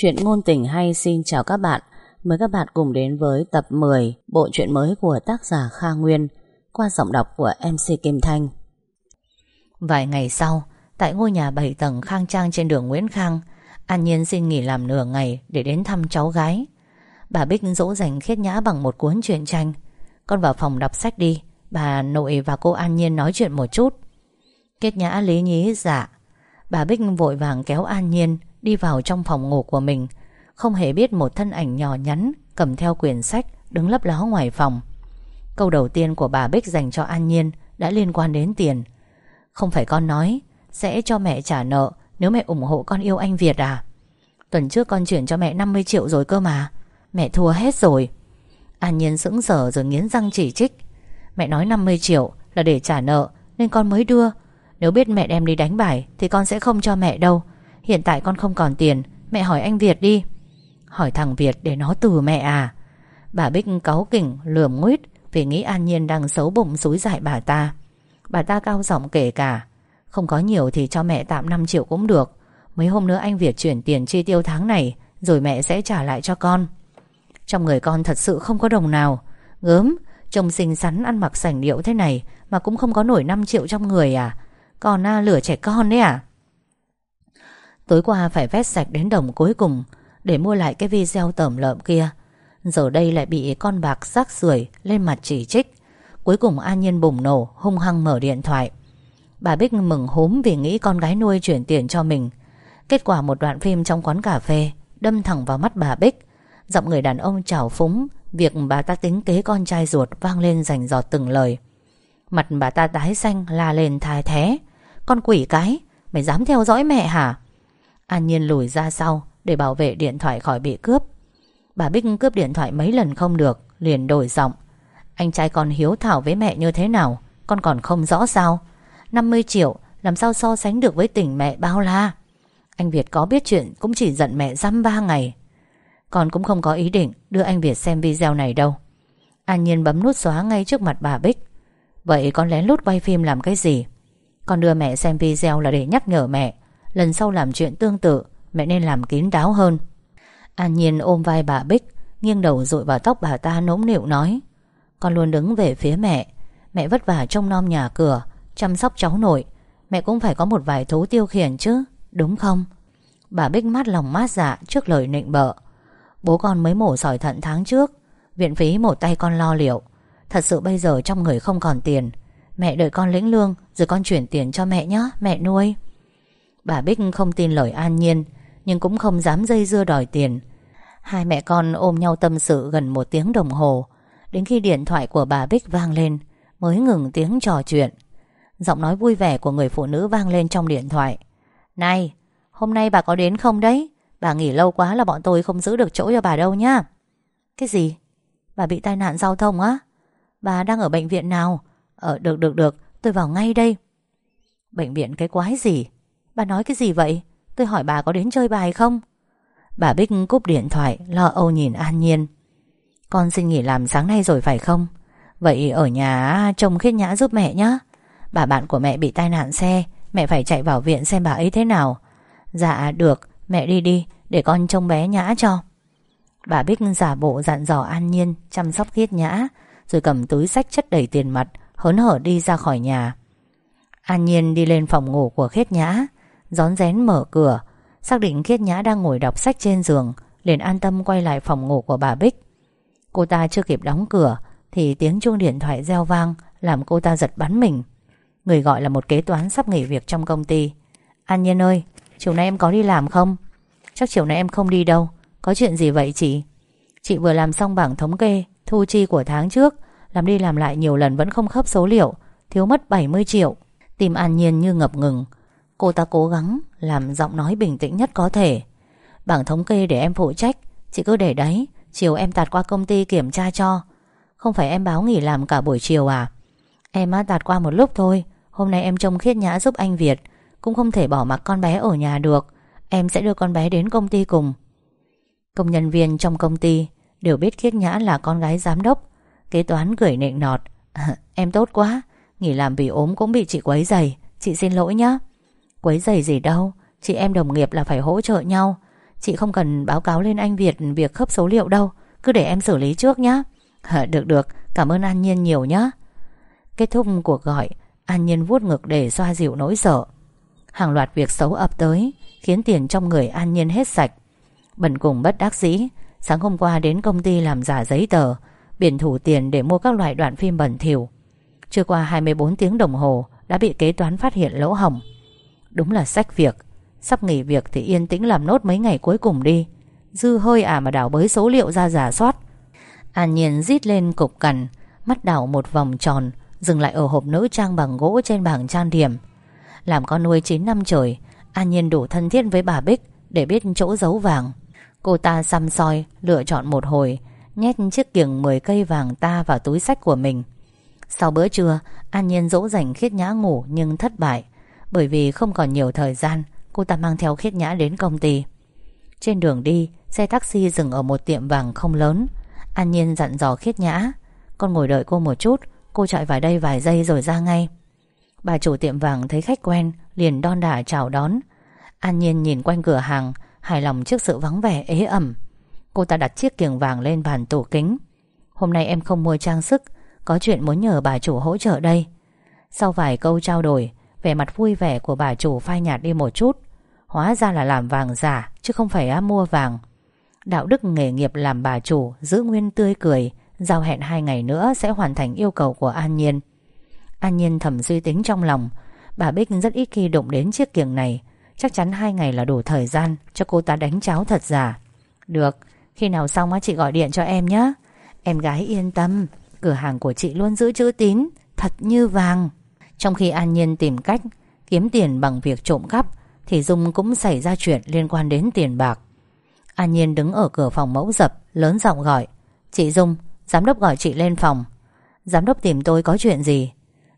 Chuyện ngôn tình hay xin chào các bạn. Mời các bạn cùng đến với tập 10 Bộ truyện mới của tác giả Kha Nguyên Qua giọng đọc của MC Kim Thanh. Vài ngày sau, Tại ngôi nhà 7 tầng khang trang trên đường Nguyễn Khang, An Nhiên xin nghỉ làm nửa ngày Để đến thăm cháu gái. Bà Bích dỗ dành khiết nhã bằng một cuốn truyện tranh. Con vào phòng đọc sách đi, Bà nội và cô An Nhiên nói chuyện một chút. Kết nhã lý nhí dạ. Bà Bích vội vàng kéo An Nhiên Đi vào trong phòng ngủ của mình. Không hề biết một thân ảnh nhỏ nhắn Cầm theo quyển sách Đứng lấp ló ngoài phòng. Câu đầu tiên của bà Bích dành cho An Nhiên Đã liên quan đến tiền. Không phải con nói, Sẽ cho mẹ trả nợ Nếu mẹ ủng hộ con yêu anh Việt à? Tuần trước con chuyển cho mẹ 50 triệu rồi cơ mà. Mẹ thua hết rồi. An Nhiên sững sờ rồi nghiến răng chỉ trích. Mẹ nói 50 triệu là để trả nợ Nên con mới đưa. Nếu biết mẹ đem đi đánh bài Thì con sẽ không cho mẹ đâu. Hiện tại con không còn tiền Mẹ hỏi anh Việt đi. Hỏi thằng Việt để nó từ mẹ à. Bà Bích cáu kỉnh lườm nguyết Vì nghĩ An Nhiên đang xấu bụng xúi dại bà ta. Bà ta cao giọng kể cả Không có nhiều thì cho mẹ tạm 5 triệu cũng được. Mấy hôm nữa anh Việt chuyển tiền chi tiêu tháng này Rồi mẹ sẽ trả lại cho con. Trong người con thật sự không có đồng nào. Gớm Trông xinh xắn ăn mặc sảnh điệu thế này Mà cũng không có nổi 5 triệu trong người à. Còn à, lửa trẻ con đấy à. Tối qua phải vét sạch đến đồng cuối cùng Để mua lại cái video tẩm lợm kia. Giờ đây lại bị con bạc rác rưởi Lên mặt chỉ trích. Cuối cùng An Nhiên bùng nổ, Hung hăng mở điện thoại. Bà Bích mừng húm vì nghĩ con gái nuôi chuyển tiền cho mình. Kết quả một đoạn phim trong quán cà phê Đâm thẳng vào mắt bà Bích. Giọng người đàn ông trào phúng, Việc bà ta tính kế con trai ruột Vang lên rành giọt từng lời. Mặt bà ta tái xanh, la lên thai thế. Con quỷ cái, Mày dám theo dõi mẹ hả? An Nhiên lùi ra sau Để bảo vệ điện thoại khỏi bị cướp. Bà Bích cướp điện thoại mấy lần không được, Liền đổi giọng. Anh trai con hiếu thảo với mẹ như thế nào? Con còn không rõ sao? 50 triệu, làm sao so sánh được với tình mẹ bao la? Anh Việt có biết chuyện Cũng chỉ giận mẹ dăm ba ngày. Con cũng không có ý định đưa anh Việt xem video này đâu. An Nhiên bấm nút xóa ngay trước mặt bà Bích. Vậy con lén lút quay phim làm cái gì? Con đưa mẹ xem video là để nhắc nhở mẹ. Lần sau làm chuyện tương tự, Mẹ nên làm kín đáo hơn. An Nhiên ôm vai bà Bích, Nghiêng đầu dội vào tóc bà ta nỗm nịu nói, Con luôn đứng về phía mẹ. Mẹ vất vả trông nom nhà cửa, Chăm sóc cháu nội. Mẹ cũng phải có một vài thú tiêu khiển chứ, Đúng không? Bà Bích mát lòng mát dạ trước lời nịnh bợ. Bố con mới mổ sỏi thận tháng trước, Viện phí một tay con lo liệu. Thật sự bây giờ trong người không còn tiền. Mẹ đợi con lĩnh lương, Rồi con chuyển tiền cho mẹ nhé Mẹ nuôi. Bà Bích không tin lời an nhiên, Nhưng cũng không dám dây dưa đòi tiền. Hai mẹ con ôm nhau tâm sự gần một tiếng đồng hồ. Đến khi điện thoại của bà Bích vang lên, Mới ngừng tiếng trò chuyện. Giọng nói vui vẻ của người phụ nữ vang lên trong điện thoại. Này, Hôm nay bà có đến không đấy? Bà nghỉ lâu quá là bọn tôi không giữ được chỗ cho bà đâu nhá. Cái gì? Bà bị tai nạn giao thông á? Bà đang ở bệnh viện nào? Ờ được được được, tôi vào ngay đây. Bệnh viện cái quái gì? Bà nói cái gì vậy? Tôi hỏi bà có đến chơi bài không? Bà Bích cúp điện thoại, Lo âu nhìn An Nhiên. Con xin nghỉ làm sáng nay rồi phải không? Vậy ở nhà trông khiết nhã giúp mẹ nhé Bà bạn của mẹ bị tai nạn xe, Mẹ phải chạy vào viện xem bà ấy thế nào. Dạ được. Mẹ đi đi, để con trông bé nhã cho. Bà Bích giả bộ dặn dò An Nhiên, Chăm sóc khiết nhã, Rồi cầm túi sách chất đầy tiền mặt, Hớn hở đi ra khỏi nhà. An Nhiên đi lên phòng ngủ của khiết nhã. Gión rén mở cửa, Xác định Khiết Nhã đang ngồi đọc sách trên giường, liền an tâm quay lại phòng ngủ của bà Bích. Cô ta chưa kịp đóng cửa Thì tiếng chuông điện thoại reo vang, Làm cô ta giật bắn mình. Người gọi là một kế toán sắp nghỉ việc trong công ty. An Nhiên ơi, Chiều nay em có đi làm không? Chắc chiều nay em không đi đâu. Có chuyện gì vậy chị? Chị vừa làm xong bảng thống kê, Thu chi của tháng trước, Làm đi làm lại nhiều lần vẫn không khớp số liệu, Thiếu mất 70 triệu. Tìm An Nhiên như ngập ngừng. Cô ta cố gắng làm giọng nói bình tĩnh nhất có thể. Bảng thống kê để em phụ trách, Chị cứ để đấy, Chiều em tạt qua công ty kiểm tra cho. Không phải em báo nghỉ làm cả buổi chiều à? Em á, tạt qua một lúc thôi, Hôm nay em trông khiết nhã giúp anh Việt, Cũng không thể bỏ mặc con bé ở nhà được. Em sẽ đưa con bé đến công ty cùng. Công nhân viên trong công ty Đều biết khiết nhã là con gái giám đốc. Kế toán cười nịnh nọt. Em tốt quá, Nghỉ làm vì ốm cũng bị chị quấy dày. Chị xin lỗi nhé Quấy giày gì đâu. Chị em đồng nghiệp là phải hỗ trợ nhau. Chị không cần báo cáo lên anh Việt Việc khớp số liệu đâu. Cứ để em xử lý trước nhé Được được. Cảm ơn An Nhiên nhiều nhé Kết thúc cuộc gọi, An Nhiên vuốt ngực để xoa dịu nỗi sợ. Hàng loạt việc xấu ập tới, Khiến tiền trong người An Nhiên hết sạch. Bần cùng bất đắc dĩ, Sáng hôm qua đến công ty làm giả giấy tờ, Biển thủ tiền để mua các loại đoạn phim bẩn thỉu. Chưa qua 24 tiếng đồng hồ, Đã bị kế toán phát hiện lỗ hỏng. Đúng là sách việc. Sắp nghỉ việc thì yên tĩnh làm nốt mấy ngày cuối cùng đi. Dư hơi à mà đảo bới số liệu ra giả soát. An Nhiên rít lên cục cằn, Mắt đảo một vòng tròn, Dừng lại ở hộp nữ trang bằng gỗ trên bảng trang điểm. Làm con nuôi 9 năm trời, An Nhiên đủ thân thiết với bà Bích Để biết chỗ giấu vàng. Cô ta xăm soi, Lựa chọn một hồi, Nhét chiếc kiềng 10 cây vàng ta vào túi sách của mình. Sau bữa trưa, An Nhiên dỗ dành khiết nhã ngủ nhưng thất bại. Bởi vì không còn nhiều thời gian, Cô ta mang theo khiết nhã đến công ty. Trên đường đi, Xe taxi dừng ở một tiệm vàng không lớn. An Nhiên dặn dò khiết nhã, Con ngồi đợi cô một chút, Cô chạy vào đây vài giây rồi ra ngay. Bà chủ tiệm vàng thấy khách quen, Liền đon đả chào đón. An Nhiên nhìn quanh cửa hàng, Hài lòng trước sự vắng vẻ, ế ẩm. Cô ta đặt chiếc kiềng vàng lên bàn tủ kính. Hôm nay em không mua trang sức, Có chuyện muốn nhờ bà chủ hỗ trợ đây. Sau vài câu trao đổi Vẻ mặt vui vẻ của bà chủ phai nhạt đi một chút. Hóa ra là làm vàng giả, Chứ không phải mua vàng. Đạo đức nghề nghiệp làm bà chủ, Giữ nguyên tươi cười, Giao hẹn hai ngày nữa sẽ hoàn thành yêu cầu của An Nhiên. An Nhiên thầm suy tính trong lòng, Bà Bích rất ít khi đụng đến chiếc kiềng này. Chắc chắn hai ngày là đủ thời gian Cho cô ta đánh cháo thật giả. Được, Khi nào xong á, chị gọi điện cho em nhé. Em gái yên tâm, Cửa hàng của chị luôn giữ chữ tín, Thật như vàng. Trong khi An Nhiên tìm cách Kiếm tiền bằng việc trộm cắp, Thì Dung cũng xảy ra chuyện liên quan đến tiền bạc. An Nhiên đứng ở cửa phòng mẫu dập, Lớn giọng gọi, Chị Dung, Giám đốc gọi chị lên phòng. Giám đốc tìm tôi có chuyện gì?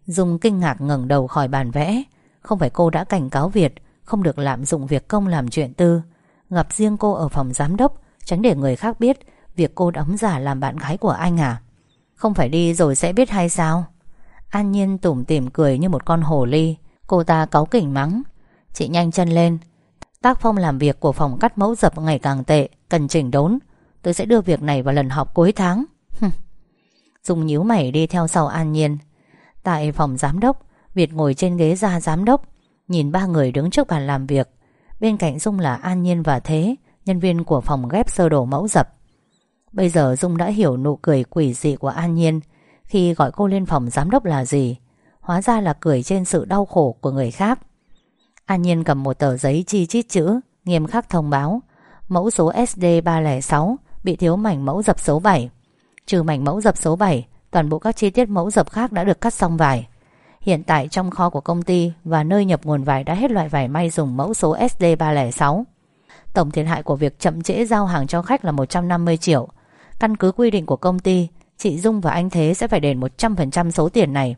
Dung kinh ngạc ngẩng đầu khỏi bàn vẽ. Không phải cô đã cảnh cáo Việt, Không được lạm dụng việc công làm chuyện tư. Gặp riêng cô ở phòng giám đốc, Tránh để người khác biết Việc cô đóng giả làm bạn gái của anh à? Không phải đi rồi sẽ biết hay sao? An Nhiên tủm tỉm cười như một con hồ ly. Cô ta cáu kỉnh mắng. Chị nhanh chân lên. Tác phong làm việc của phòng cắt mẫu dập ngày càng tệ, Cần chỉnh đốn. Tôi sẽ đưa việc này vào lần họp cuối tháng. Dung nhíu mày đi theo sau An Nhiên. Tại phòng giám đốc, Việt ngồi trên ghế ra giám đốc, Nhìn ba người đứng trước bàn làm việc. Bên cạnh Dung là An Nhiên và Thế, Nhân viên của phòng ghép sơ đồ mẫu dập. Bây giờ Dung đã hiểu nụ cười quỷ dị của An Nhiên. Khi gọi cô lên phòng giám đốc là gì? Hóa ra là cười trên sự đau khổ của người khác. An Nhiên cầm một tờ giấy chi chít chữ, Nghiêm khắc thông báo. Mẫu số SD306 Bị thiếu mảnh mẫu dập số 7 Trừ mảnh mẫu dập số 7 Toàn bộ các chi tiết mẫu dập khác đã được cắt xong vải. Hiện tại trong kho của công ty Và nơi nhập nguồn vải đã hết loại vải may dùng mẫu số SD306 Tổng thiệt hại của việc chậm trễ giao hàng cho khách là 150 triệu. Căn cứ quy định của công ty Chị Dung và anh Thế sẽ phải đền 100% số tiền này.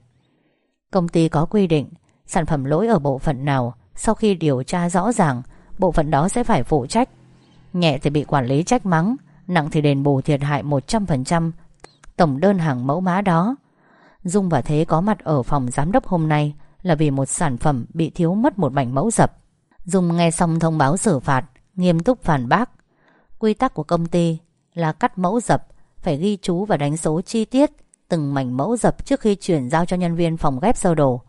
Công ty có quy định, Sản phẩm lỗi ở bộ phận nào, Sau khi điều tra rõ ràng, Bộ phận đó sẽ phải phụ trách. Nhẹ thì bị quản lý trách mắng, Nặng thì đền bù thiệt hại 100% Tổng đơn hàng mẫu mã đó. Dung và Thế có mặt ở phòng giám đốc hôm nay Là vì một sản phẩm bị thiếu mất một mảnh mẫu dập. Dung nghe xong thông báo xử phạt, Nghiêm túc phản bác. Quy tắc của công ty là cắt mẫu dập phải ghi chú và đánh số chi tiết Từng mảnh mẫu dập trước khi chuyển giao cho nhân viên phòng ghép sơ đồ.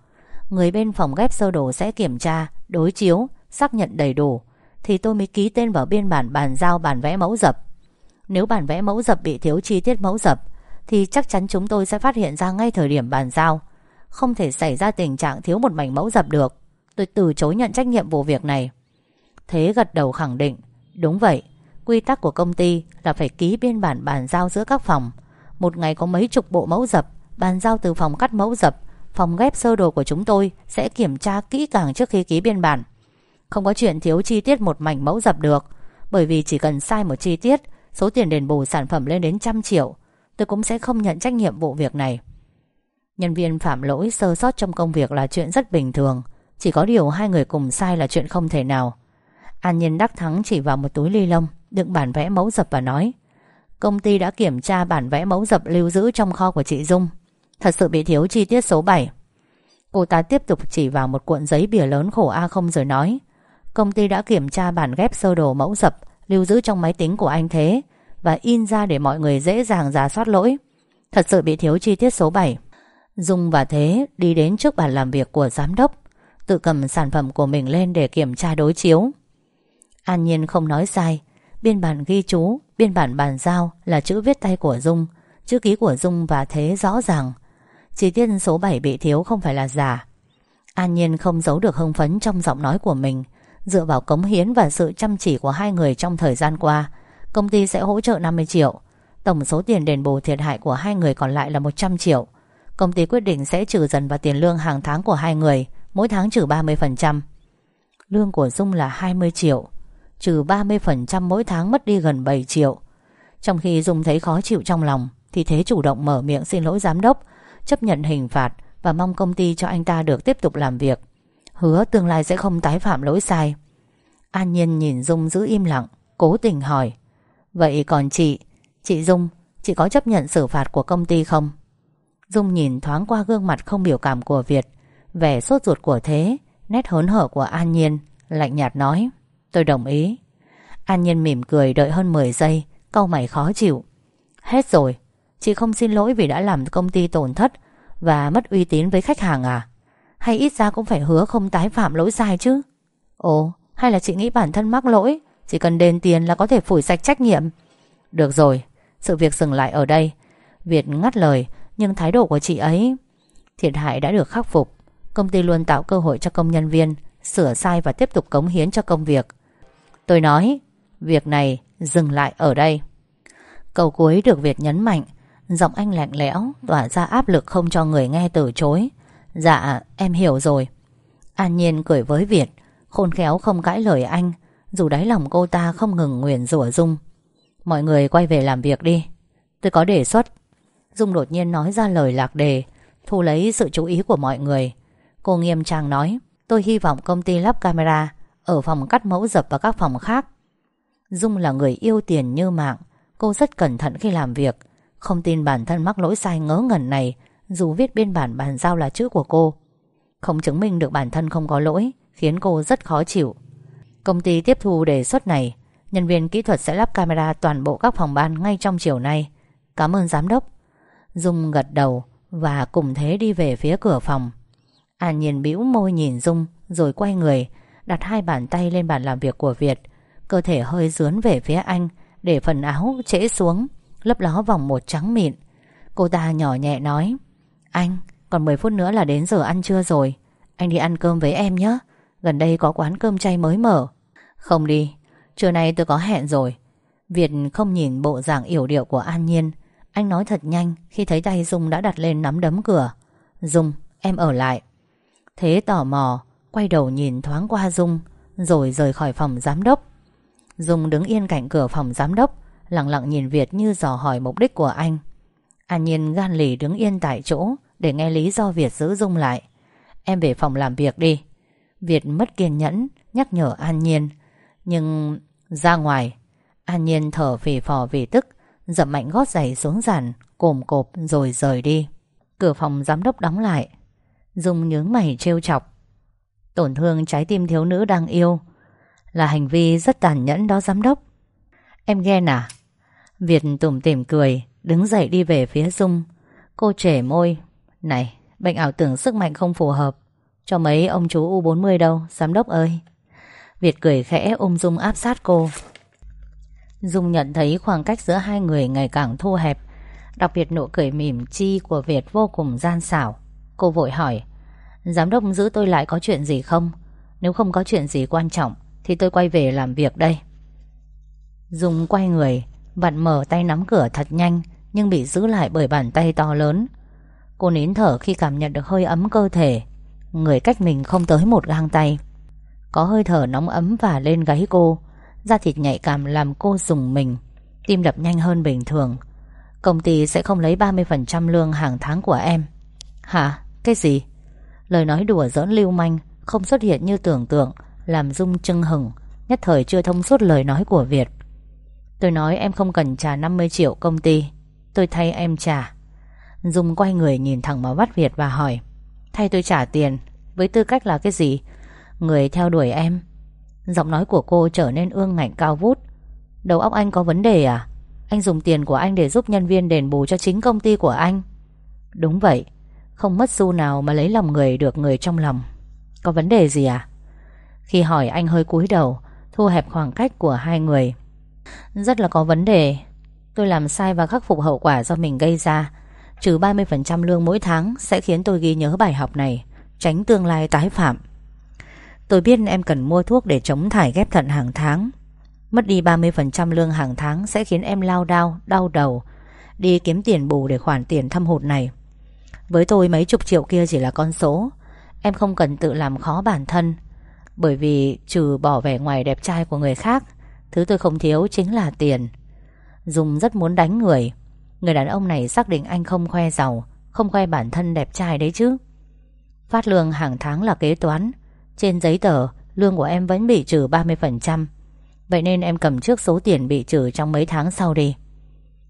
Người bên phòng ghép sơ đồ sẽ kiểm tra, Đối chiếu, Xác nhận đầy đủ, Thì tôi mới ký tên vào biên bản bàn giao bản vẽ mẫu dập. Nếu bản vẽ mẫu dập bị thiếu chi tiết mẫu dập, Thì chắc chắn chúng tôi sẽ phát hiện ra ngay thời điểm bàn giao. Không thể xảy ra tình trạng thiếu một mảnh mẫu dập được. Tôi từ chối nhận trách nhiệm vụ việc này. Thế gật đầu khẳng định, Đúng vậy Quy tắc của công ty là phải ký biên bản bàn giao giữa các phòng. Một ngày có mấy chục bộ mẫu dập, Bàn giao từ phòng cắt mẫu dập, Phòng ghép sơ đồ của chúng tôi Sẽ kiểm tra kỹ càng trước khi ký biên bản. Không có chuyện thiếu chi tiết một mảnh mẫu dập được, Bởi vì chỉ cần sai một chi tiết, Số tiền đền bù sản phẩm lên đến trăm triệu, Tôi cũng sẽ không nhận trách nhiệm vụ việc này. Nhân viên phạm lỗi sơ sót trong công việc là chuyện rất bình thường, Chỉ có điều hai người cùng sai là chuyện không thể nào. An Nhiên đắc thắng chỉ vào một túi ly lông. Đựng bản vẽ mẫu dập và nói, Công ty đã kiểm tra bản vẽ mẫu dập lưu giữ trong kho của chị Dung. Thật sự bị thiếu chi tiết số 7 Cô ta tiếp tục chỉ vào một cuộn giấy bìa lớn khổ A0 rồi nói, Công ty đã kiểm tra bản ghép sơ đồ mẫu dập Lưu giữ trong máy tính của anh thế Và in ra để mọi người dễ dàng giả soát lỗi. Thật sự bị thiếu chi tiết số 7 Dung và Thế đi đến trước bàn làm việc của giám đốc, Tự cầm sản phẩm của mình lên để kiểm tra đối chiếu. An Nhiên không nói sai Biên bản ghi chú, Biên bản bàn giao là chữ viết tay của Dung, Chữ ký của Dung và Thế rõ ràng. Chi tiết số 7 bị thiếu không phải là giả. An Nhiên không giấu được hưng phấn trong giọng nói của mình. Dựa vào cống hiến và sự chăm chỉ của hai người trong thời gian qua, Công ty sẽ hỗ trợ 50 triệu. Tổng số tiền đền bù thiệt hại của hai người còn lại là 100 triệu. Công ty quyết định sẽ trừ dần vào tiền lương hàng tháng của hai người, Mỗi tháng trừ 30% Lương của Dung là 20 triệu. Trừ 30% mỗi tháng mất đi gần 7 triệu. Trong khi Dung thấy khó chịu trong lòng, Thì Thế chủ động mở miệng xin lỗi giám đốc, Chấp nhận hình phạt Và mong công ty cho anh ta được tiếp tục làm việc. Hứa tương lai sẽ không tái phạm lỗi sai. An Nhiên nhìn Dung giữ im lặng, Cố tình hỏi, Vậy còn chị Chị Dung, Chị có chấp nhận xử phạt của công ty không? Dung nhìn thoáng qua gương mặt không biểu cảm của Việt, Vẻ sốt ruột của Thế, Nét hớn hở của An Nhiên, Lạnh nhạt nói Tôi đồng ý. An Nhiên mỉm cười đợi hơn 10 giây Câu mày khó chịu. Hết rồi, Chị không xin lỗi vì đã làm công ty tổn thất Và mất uy tín với khách hàng à? Hay ít ra cũng phải hứa không tái phạm lỗi sai chứ? Ồ, Hay là chị nghĩ bản thân mắc lỗi, Chỉ cần đền tiền là có thể phủi sạch trách nhiệm? Được rồi, Sự việc dừng lại ở đây. Việt ngắt lời, Nhưng thái độ của chị ấy, Thiệt hại đã được khắc phục. Công ty luôn tạo cơ hội cho công nhân viên, Sửa sai và tiếp tục cống hiến cho công việc. Tôi nói, Việc này dừng lại ở đây. Câu cuối được Việt nhấn mạnh. Giọng anh lạnh lẽo, Tỏa ra áp lực không cho người nghe từ chối. Dạ em hiểu rồi. An Nhiên cười với Việt, Khôn khéo không cãi lời anh, Dù đáy lòng cô ta không ngừng nguyền rủa Dung Mọi người quay về làm việc đi, Tôi có đề xuất. Dung đột nhiên nói ra lời lạc đề, Thu lấy sự chú ý của mọi người. Cô nghiêm trang nói, Tôi hy vọng công ty lắp camera ở phòng cắt mẫu dập và các phòng khác. Dung là người yêu tiền như mạng, Cô rất cẩn thận khi làm việc. Không tin bản thân mắc lỗi sai ngớ ngẩn này, Dù viết biên bản bàn giao là chữ của cô. Không chứng minh được bản thân không có lỗi, Khiến cô rất khó chịu. Công ty tiếp thu đề xuất này, Nhân viên kỹ thuật sẽ lắp camera toàn bộ các phòng ban ngay trong chiều nay. Cảm ơn giám đốc. Dung gật đầu Và cùng thế đi về phía cửa phòng. An Nhiên bĩu môi nhìn Dung, Rồi quay người Đặt hai bàn tay lên bàn làm việc của Việt. Cơ thể hơi dướn về phía anh Để phần áo trễ xuống Lấp ló vòng một trắng mịn. Cô ta nhỏ nhẹ nói Anh, còn 10 phút nữa là đến giờ ăn trưa rồi. Anh đi ăn cơm với em nhé. Gần đây có quán cơm chay mới mở. Không đi. Trưa nay tôi có hẹn rồi. Việt không nhìn bộ dạng yểu điệu của An Nhiên. Anh nói thật nhanh Khi thấy tay Dung đã đặt lên nắm đấm cửa. Dung, em ở lại. Thế tò mò Quay đầu nhìn thoáng qua Dung, Rồi rời khỏi phòng giám đốc. Dung đứng yên cạnh cửa phòng giám đốc, Lặng lặng nhìn Việt như dò hỏi mục đích của anh. An Nhiên gan lì đứng yên tại chỗ Để nghe lý do Việt giữ Dung lại. Em về phòng làm việc đi. Việt mất kiên nhẫn, Nhắc nhở An Nhiên. Nhưng ra ngoài, An Nhiên thở phì phò vì tức Dậm mạnh gót giày xuống giàn, Cồm cộp rồi rời đi. Cửa phòng giám đốc đóng lại. Dung nhướng mày trêu chọc. Tổn thương trái tim thiếu nữ đang yêu. Là hành vi rất tàn nhẫn đó, giám đốc. Em ghen à Việt tủm tỉm cười, Đứng dậy đi về phía Dung. Cô trẻ môi. Này, bệnh ảo tưởng sức mạnh không phù hợp. Cho mấy ông chú U40 đâu, Giám đốc ơi. Việt cười khẽ ôm Dung áp sát cô. Dung nhận thấy khoảng cách giữa hai người ngày càng thu hẹp. Đặc biệt nụ cười mỉm chi của Việt vô cùng gian xảo. Cô vội hỏi Giám đốc giữ tôi lại có chuyện gì không? Nếu không có chuyện gì quan trọng, Thì tôi quay về làm việc đây. Dung quay người, Vặn mở tay nắm cửa thật nhanh, Nhưng bị giữ lại bởi bàn tay to lớn. Cô nín thở khi cảm nhận được hơi ấm cơ thể. Người cách mình không tới một gang tay. Có hơi thở nóng ấm và lên gáy cô. Da thịt nhạy cảm làm cô dùng mình. Tim đập nhanh hơn bình thường. Công ty sẽ không lấy 30% lương hàng tháng của em. Hả? Cái gì? Lời nói đùa giỡn lưu manh, Không xuất hiện như tưởng tượng, Làm Dung chưng hừng Nhất thời chưa thông suốt lời nói của Việt. Tôi nói em không cần trả 50 triệu công ty, Tôi thay em trả. Dung quay người nhìn thẳng vào mắt Việt và hỏi, Thay tôi trả tiền, Với tư cách là cái gì? Người theo đuổi em. Giọng nói của cô trở nên ương ngạnh cao vút. Đầu óc anh có vấn đề à? Anh dùng tiền của anh để giúp nhân viên đền bù cho chính công ty của anh. Đúng vậy không mất xu nào mà lấy lòng người được người trong lòng. Có vấn đề gì à? Khi hỏi anh hơi cúi đầu Thu hẹp khoảng cách của hai người. Rất là có vấn đề. Tôi làm sai và khắc phục hậu quả do mình gây ra. Trừ 30% lương mỗi tháng Sẽ khiến tôi ghi nhớ bài học này Tránh tương lai tái phạm. Tôi biết em cần mua thuốc để chống thải ghép thận hàng tháng. Mất đi 30% lương hàng tháng Sẽ khiến em lao đao, đau đầu. Đi kiếm tiền bù để khoản tiền thâm hụt này. Với tôi mấy chục triệu kia chỉ là con số. Em không cần tự làm khó bản thân. Bởi vì trừ bỏ vẻ ngoài đẹp trai của người khác, Thứ tôi không thiếu chính là tiền. Dung rất muốn đánh người. Người đàn ông này xác định anh không khoe giàu, Không khoe bản thân đẹp trai đấy chứ. Phát lương hàng tháng là kế toán. Trên giấy tờ, Lương của em vẫn bị trừ 30% Vậy nên em cầm trước số tiền bị trừ Trong mấy tháng sau đi.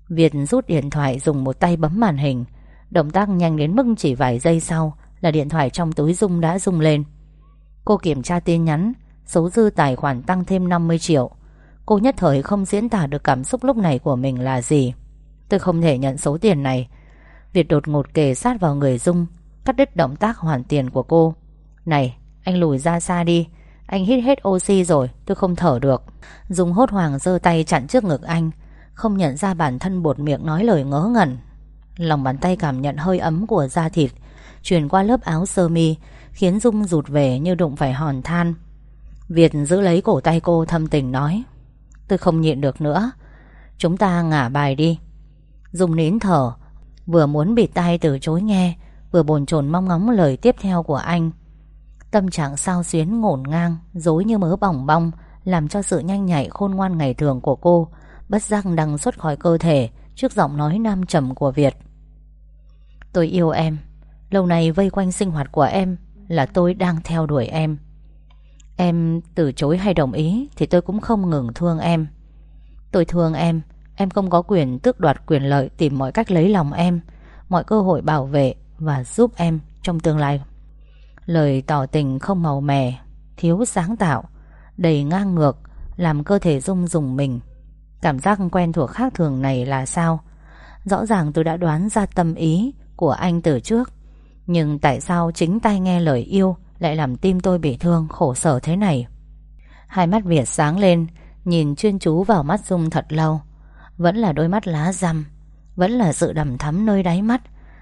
Việt rút điện thoại dùng một tay bấm màn hình. Động tác nhanh đến mức chỉ vài giây sau Là điện thoại trong túi Dung đã rung lên. Cô kiểm tra tin nhắn, Số dư tài khoản tăng thêm 50 triệu. Cô nhất thời không diễn tả được cảm xúc lúc này của mình là gì. Tôi không thể nhận số tiền này. Việt đột ngột kề sát vào người Dung, Cắt đứt động tác hoàn tiền của cô. Này, anh lùi ra xa đi. Anh hít hết oxy rồi, Tôi không thở được. Dung hốt hoảng giơ tay chặn trước ngực anh, Không nhận ra bản thân bột miệng nói lời ngớ ngẩn. Lòng bàn tay cảm nhận hơi ấm của da thịt, Truyền qua lớp áo sơ mi, Khiến Dung rụt về như đụng phải hòn than. Việt giữ lấy cổ tay cô thâm tình nói, Tôi không nhịn được nữa. Chúng ta ngả bài đi. Dung nín thở, Vừa muốn bịt tai từ chối nghe, Vừa bồn chồn mong ngóng lời tiếp theo của anh. Tâm trạng sao xuyến ngổn ngang Dối như mớ bỏng bong, Làm cho sự nhanh nhạy khôn ngoan ngày thường của cô, Bất giác đằng xuất khỏi cơ thể Trước giọng nói nam trầm của Việt. Tôi yêu em. Lâu nay vây quanh sinh hoạt của em Là tôi đang theo đuổi em. Em từ chối hay đồng ý Thì tôi cũng không ngừng thương em. Tôi thương em. Em không có quyền tước đoạt quyền lợi Tìm mọi cách lấy lòng em, Mọi cơ hội bảo vệ và giúp em Trong tương lai. Lời tỏ tình không màu mè, Thiếu sáng tạo, Đầy ngang ngược, Làm cơ thể rung rùng mình. Cảm giác quen thuộc khác thường này là sao? Rõ ràng tôi đã đoán ra tâm ý Của anh từ trước. Nhưng tại sao chính tay nghe lời yêu Lại làm tim tôi bị thương, khổ sở thế này? Hai mắt Việt sáng lên, Nhìn chuyên chú vào mắt Dung thật lâu. Vẫn là đôi mắt lá răm, Vẫn là sự đầm thắm nơi đáy mắt,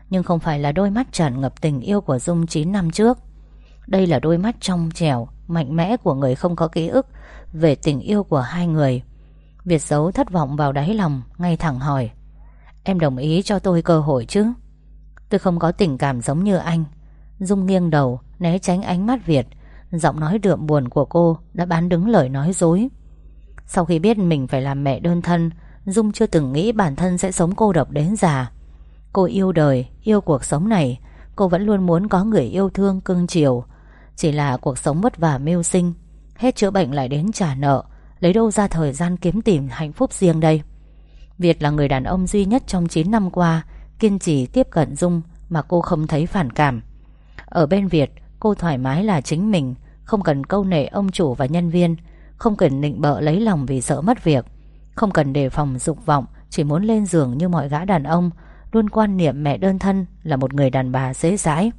Nhưng không phải là đôi mắt tràn ngập tình yêu của Dung 9 năm trước. Đây là đôi mắt trong trẻo, Mạnh mẽ của người không có ký ức Về tình yêu của hai người. Việt giấu thất vọng vào đáy lòng, Ngay thẳng hỏi. Em đồng ý cho tôi cơ hội chứ? Tôi không có tình cảm giống như anh. Dung nghiêng đầu, Né tránh ánh mắt Việt. Giọng nói đượm buồn của cô Đã bán đứng lời nói dối. Sau khi biết mình phải làm mẹ đơn thân, Dung chưa từng nghĩ bản thân sẽ sống cô độc đến già. Cô yêu đời, Yêu cuộc sống này. Cô vẫn luôn muốn có người yêu thương cưng chiều. Chỉ là cuộc sống vất vả mưu sinh, Hết chữa bệnh lại đến trả nợ. Lấy đâu ra thời gian kiếm tìm hạnh phúc riêng đây? Việt là người đàn ông duy nhất trong 9 năm qua, Kiên trì tiếp cận Dung Mà cô không thấy phản cảm. Ở bên Việt, cô thoải mái là chính mình, Không cần câu nệ ông chủ và nhân viên, Không cần nịnh bợ lấy lòng vì sợ mất việc, Không cần đề phòng dục vọng, Chỉ muốn lên giường như mọi gã đàn ông, Luôn quan niệm mẹ đơn thân Là một người đàn bà dễ dãi.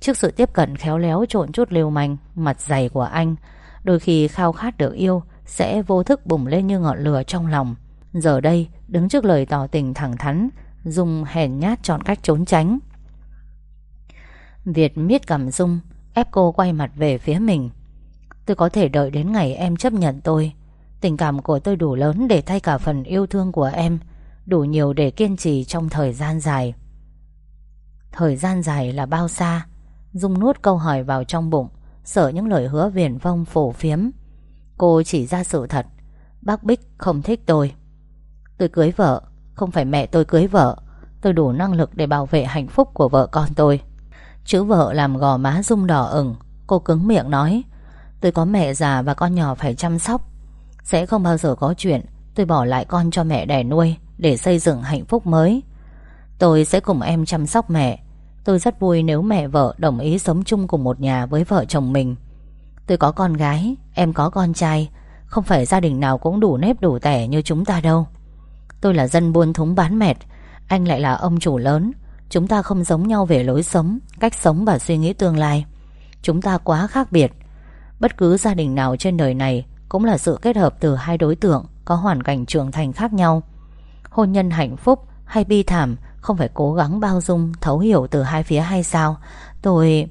Trước sự tiếp cận khéo léo trộn chút liều manh, Mặt dày của anh, Đôi khi khao khát được yêu sẽ vô thức bùng lên như ngọn lửa trong lòng. Giờ đây, đứng trước lời tỏ tình thẳng thắn, Dung hèn nhát chọn cách trốn tránh. Việt miết cầm Dung, Ép cô quay mặt về phía mình. Tôi có thể đợi đến ngày em chấp nhận tôi. Tình cảm của tôi đủ lớn Để thay cả phần yêu thương của em, Đủ nhiều để kiên trì trong thời gian dài. Thời gian dài là bao xa? Dung nuốt câu hỏi vào trong bụng, Sợ những lời hứa viển vông phổ phiếm. Cô chỉ ra sự thật. Bác Bích không thích tôi. Tôi cưới vợ, Không phải mẹ tôi cưới vợ. Tôi đủ năng lực để bảo vệ hạnh phúc của vợ con tôi. Chữ vợ làm gò má rung đỏ ửng. Cô cứng miệng nói, Tôi có mẹ già và con nhỏ phải chăm sóc. Sẽ không bao giờ có chuyện, Tôi bỏ lại con cho mẹ đẻ nuôi Để xây dựng hạnh phúc mới. Tôi sẽ cùng em chăm sóc mẹ. Tôi rất vui nếu mẹ vợ đồng ý sống chung cùng một nhà với vợ chồng mình. Tôi có con gái Em có con trai, Không phải gia đình nào cũng đủ nếp đủ tẻ như chúng ta đâu. Tôi là dân buôn thúng bán mệt Anh lại là ông chủ lớn. Chúng ta không giống nhau về lối sống, Cách sống và suy nghĩ tương lai. Chúng ta quá khác biệt. Bất cứ gia đình nào trên đời này Cũng là sự kết hợp từ hai đối tượng, Có hoàn cảnh trưởng thành khác nhau. Hôn nhân hạnh phúc hay bi thảm Không phải cố gắng bao dung, Thấu hiểu từ hai phía hay sao? Tôi...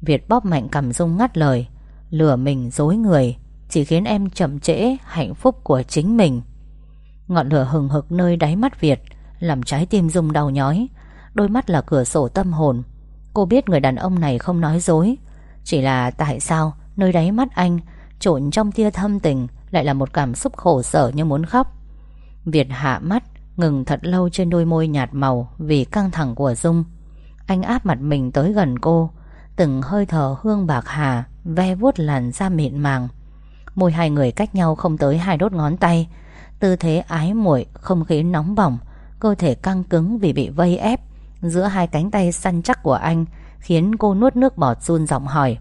Việt bóp mạnh cầm dung ngắt lời. Lừa mình dối người, Chỉ khiến em chậm trễ hạnh phúc của chính mình. Ngọn lửa hừng hực nơi đáy mắt Việt, Làm trái tim Dung đau nhói. Đôi mắt là cửa sổ tâm hồn. Cô biết người đàn ông này không nói dối. Chỉ là tại sao Nơi đáy mắt anh, Trộn trong tia thâm tình, Lại là một cảm xúc khổ sở như muốn khóc? Việt hạ mắt, Ngừng thật lâu trên đôi môi nhạt màu Vì căng thẳng của Dung. Anh áp mặt mình tới gần cô, Từng hơi thở hương bạc hà. Ve vuốt làn da mịn màng. Môi hai người cách nhau không tới hai đốt ngón tay. Tư thế ái muội, Không khí nóng bỏng, Cơ thể căng cứng vì bị vây ép. Giữa hai cánh tay săn chắc của anh Khiến cô nuốt nước bọt run giọng hỏi.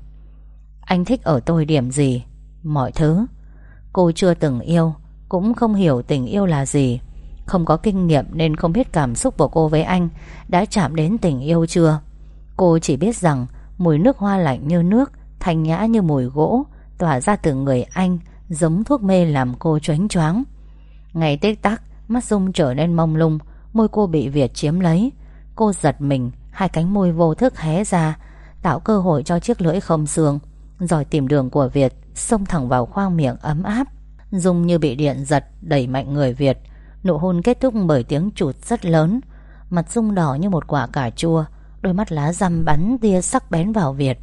Anh thích ở tôi điểm gì? Mọi thứ. Cô chưa từng yêu, Cũng không hiểu tình yêu là gì. Không có kinh nghiệm nên không biết cảm xúc của cô với anh Đã chạm đến tình yêu chưa? Cô chỉ biết rằng Mùi nước hoa lạnh như nước Thanh nhã như mùi gỗ, Tỏa ra từ người anh, Giống thuốc mê làm cô choáng choáng. Ngày tích tắc, Mắt Dung trở nên mông lung, Môi cô bị Việt chiếm lấy. Cô giật mình, Hai cánh môi vô thức hé ra, Tạo cơ hội cho chiếc lưỡi không xương. Rồi tìm đường của Việt, Xông thẳng vào khoang miệng ấm áp. Dung như bị điện giật, Đẩy mạnh người Việt. Nụ hôn kết thúc bởi tiếng chụt rất lớn. Mặt Dung đỏ như một quả cà chua, Đôi mắt lá răm bắn tia sắc bén vào Việt.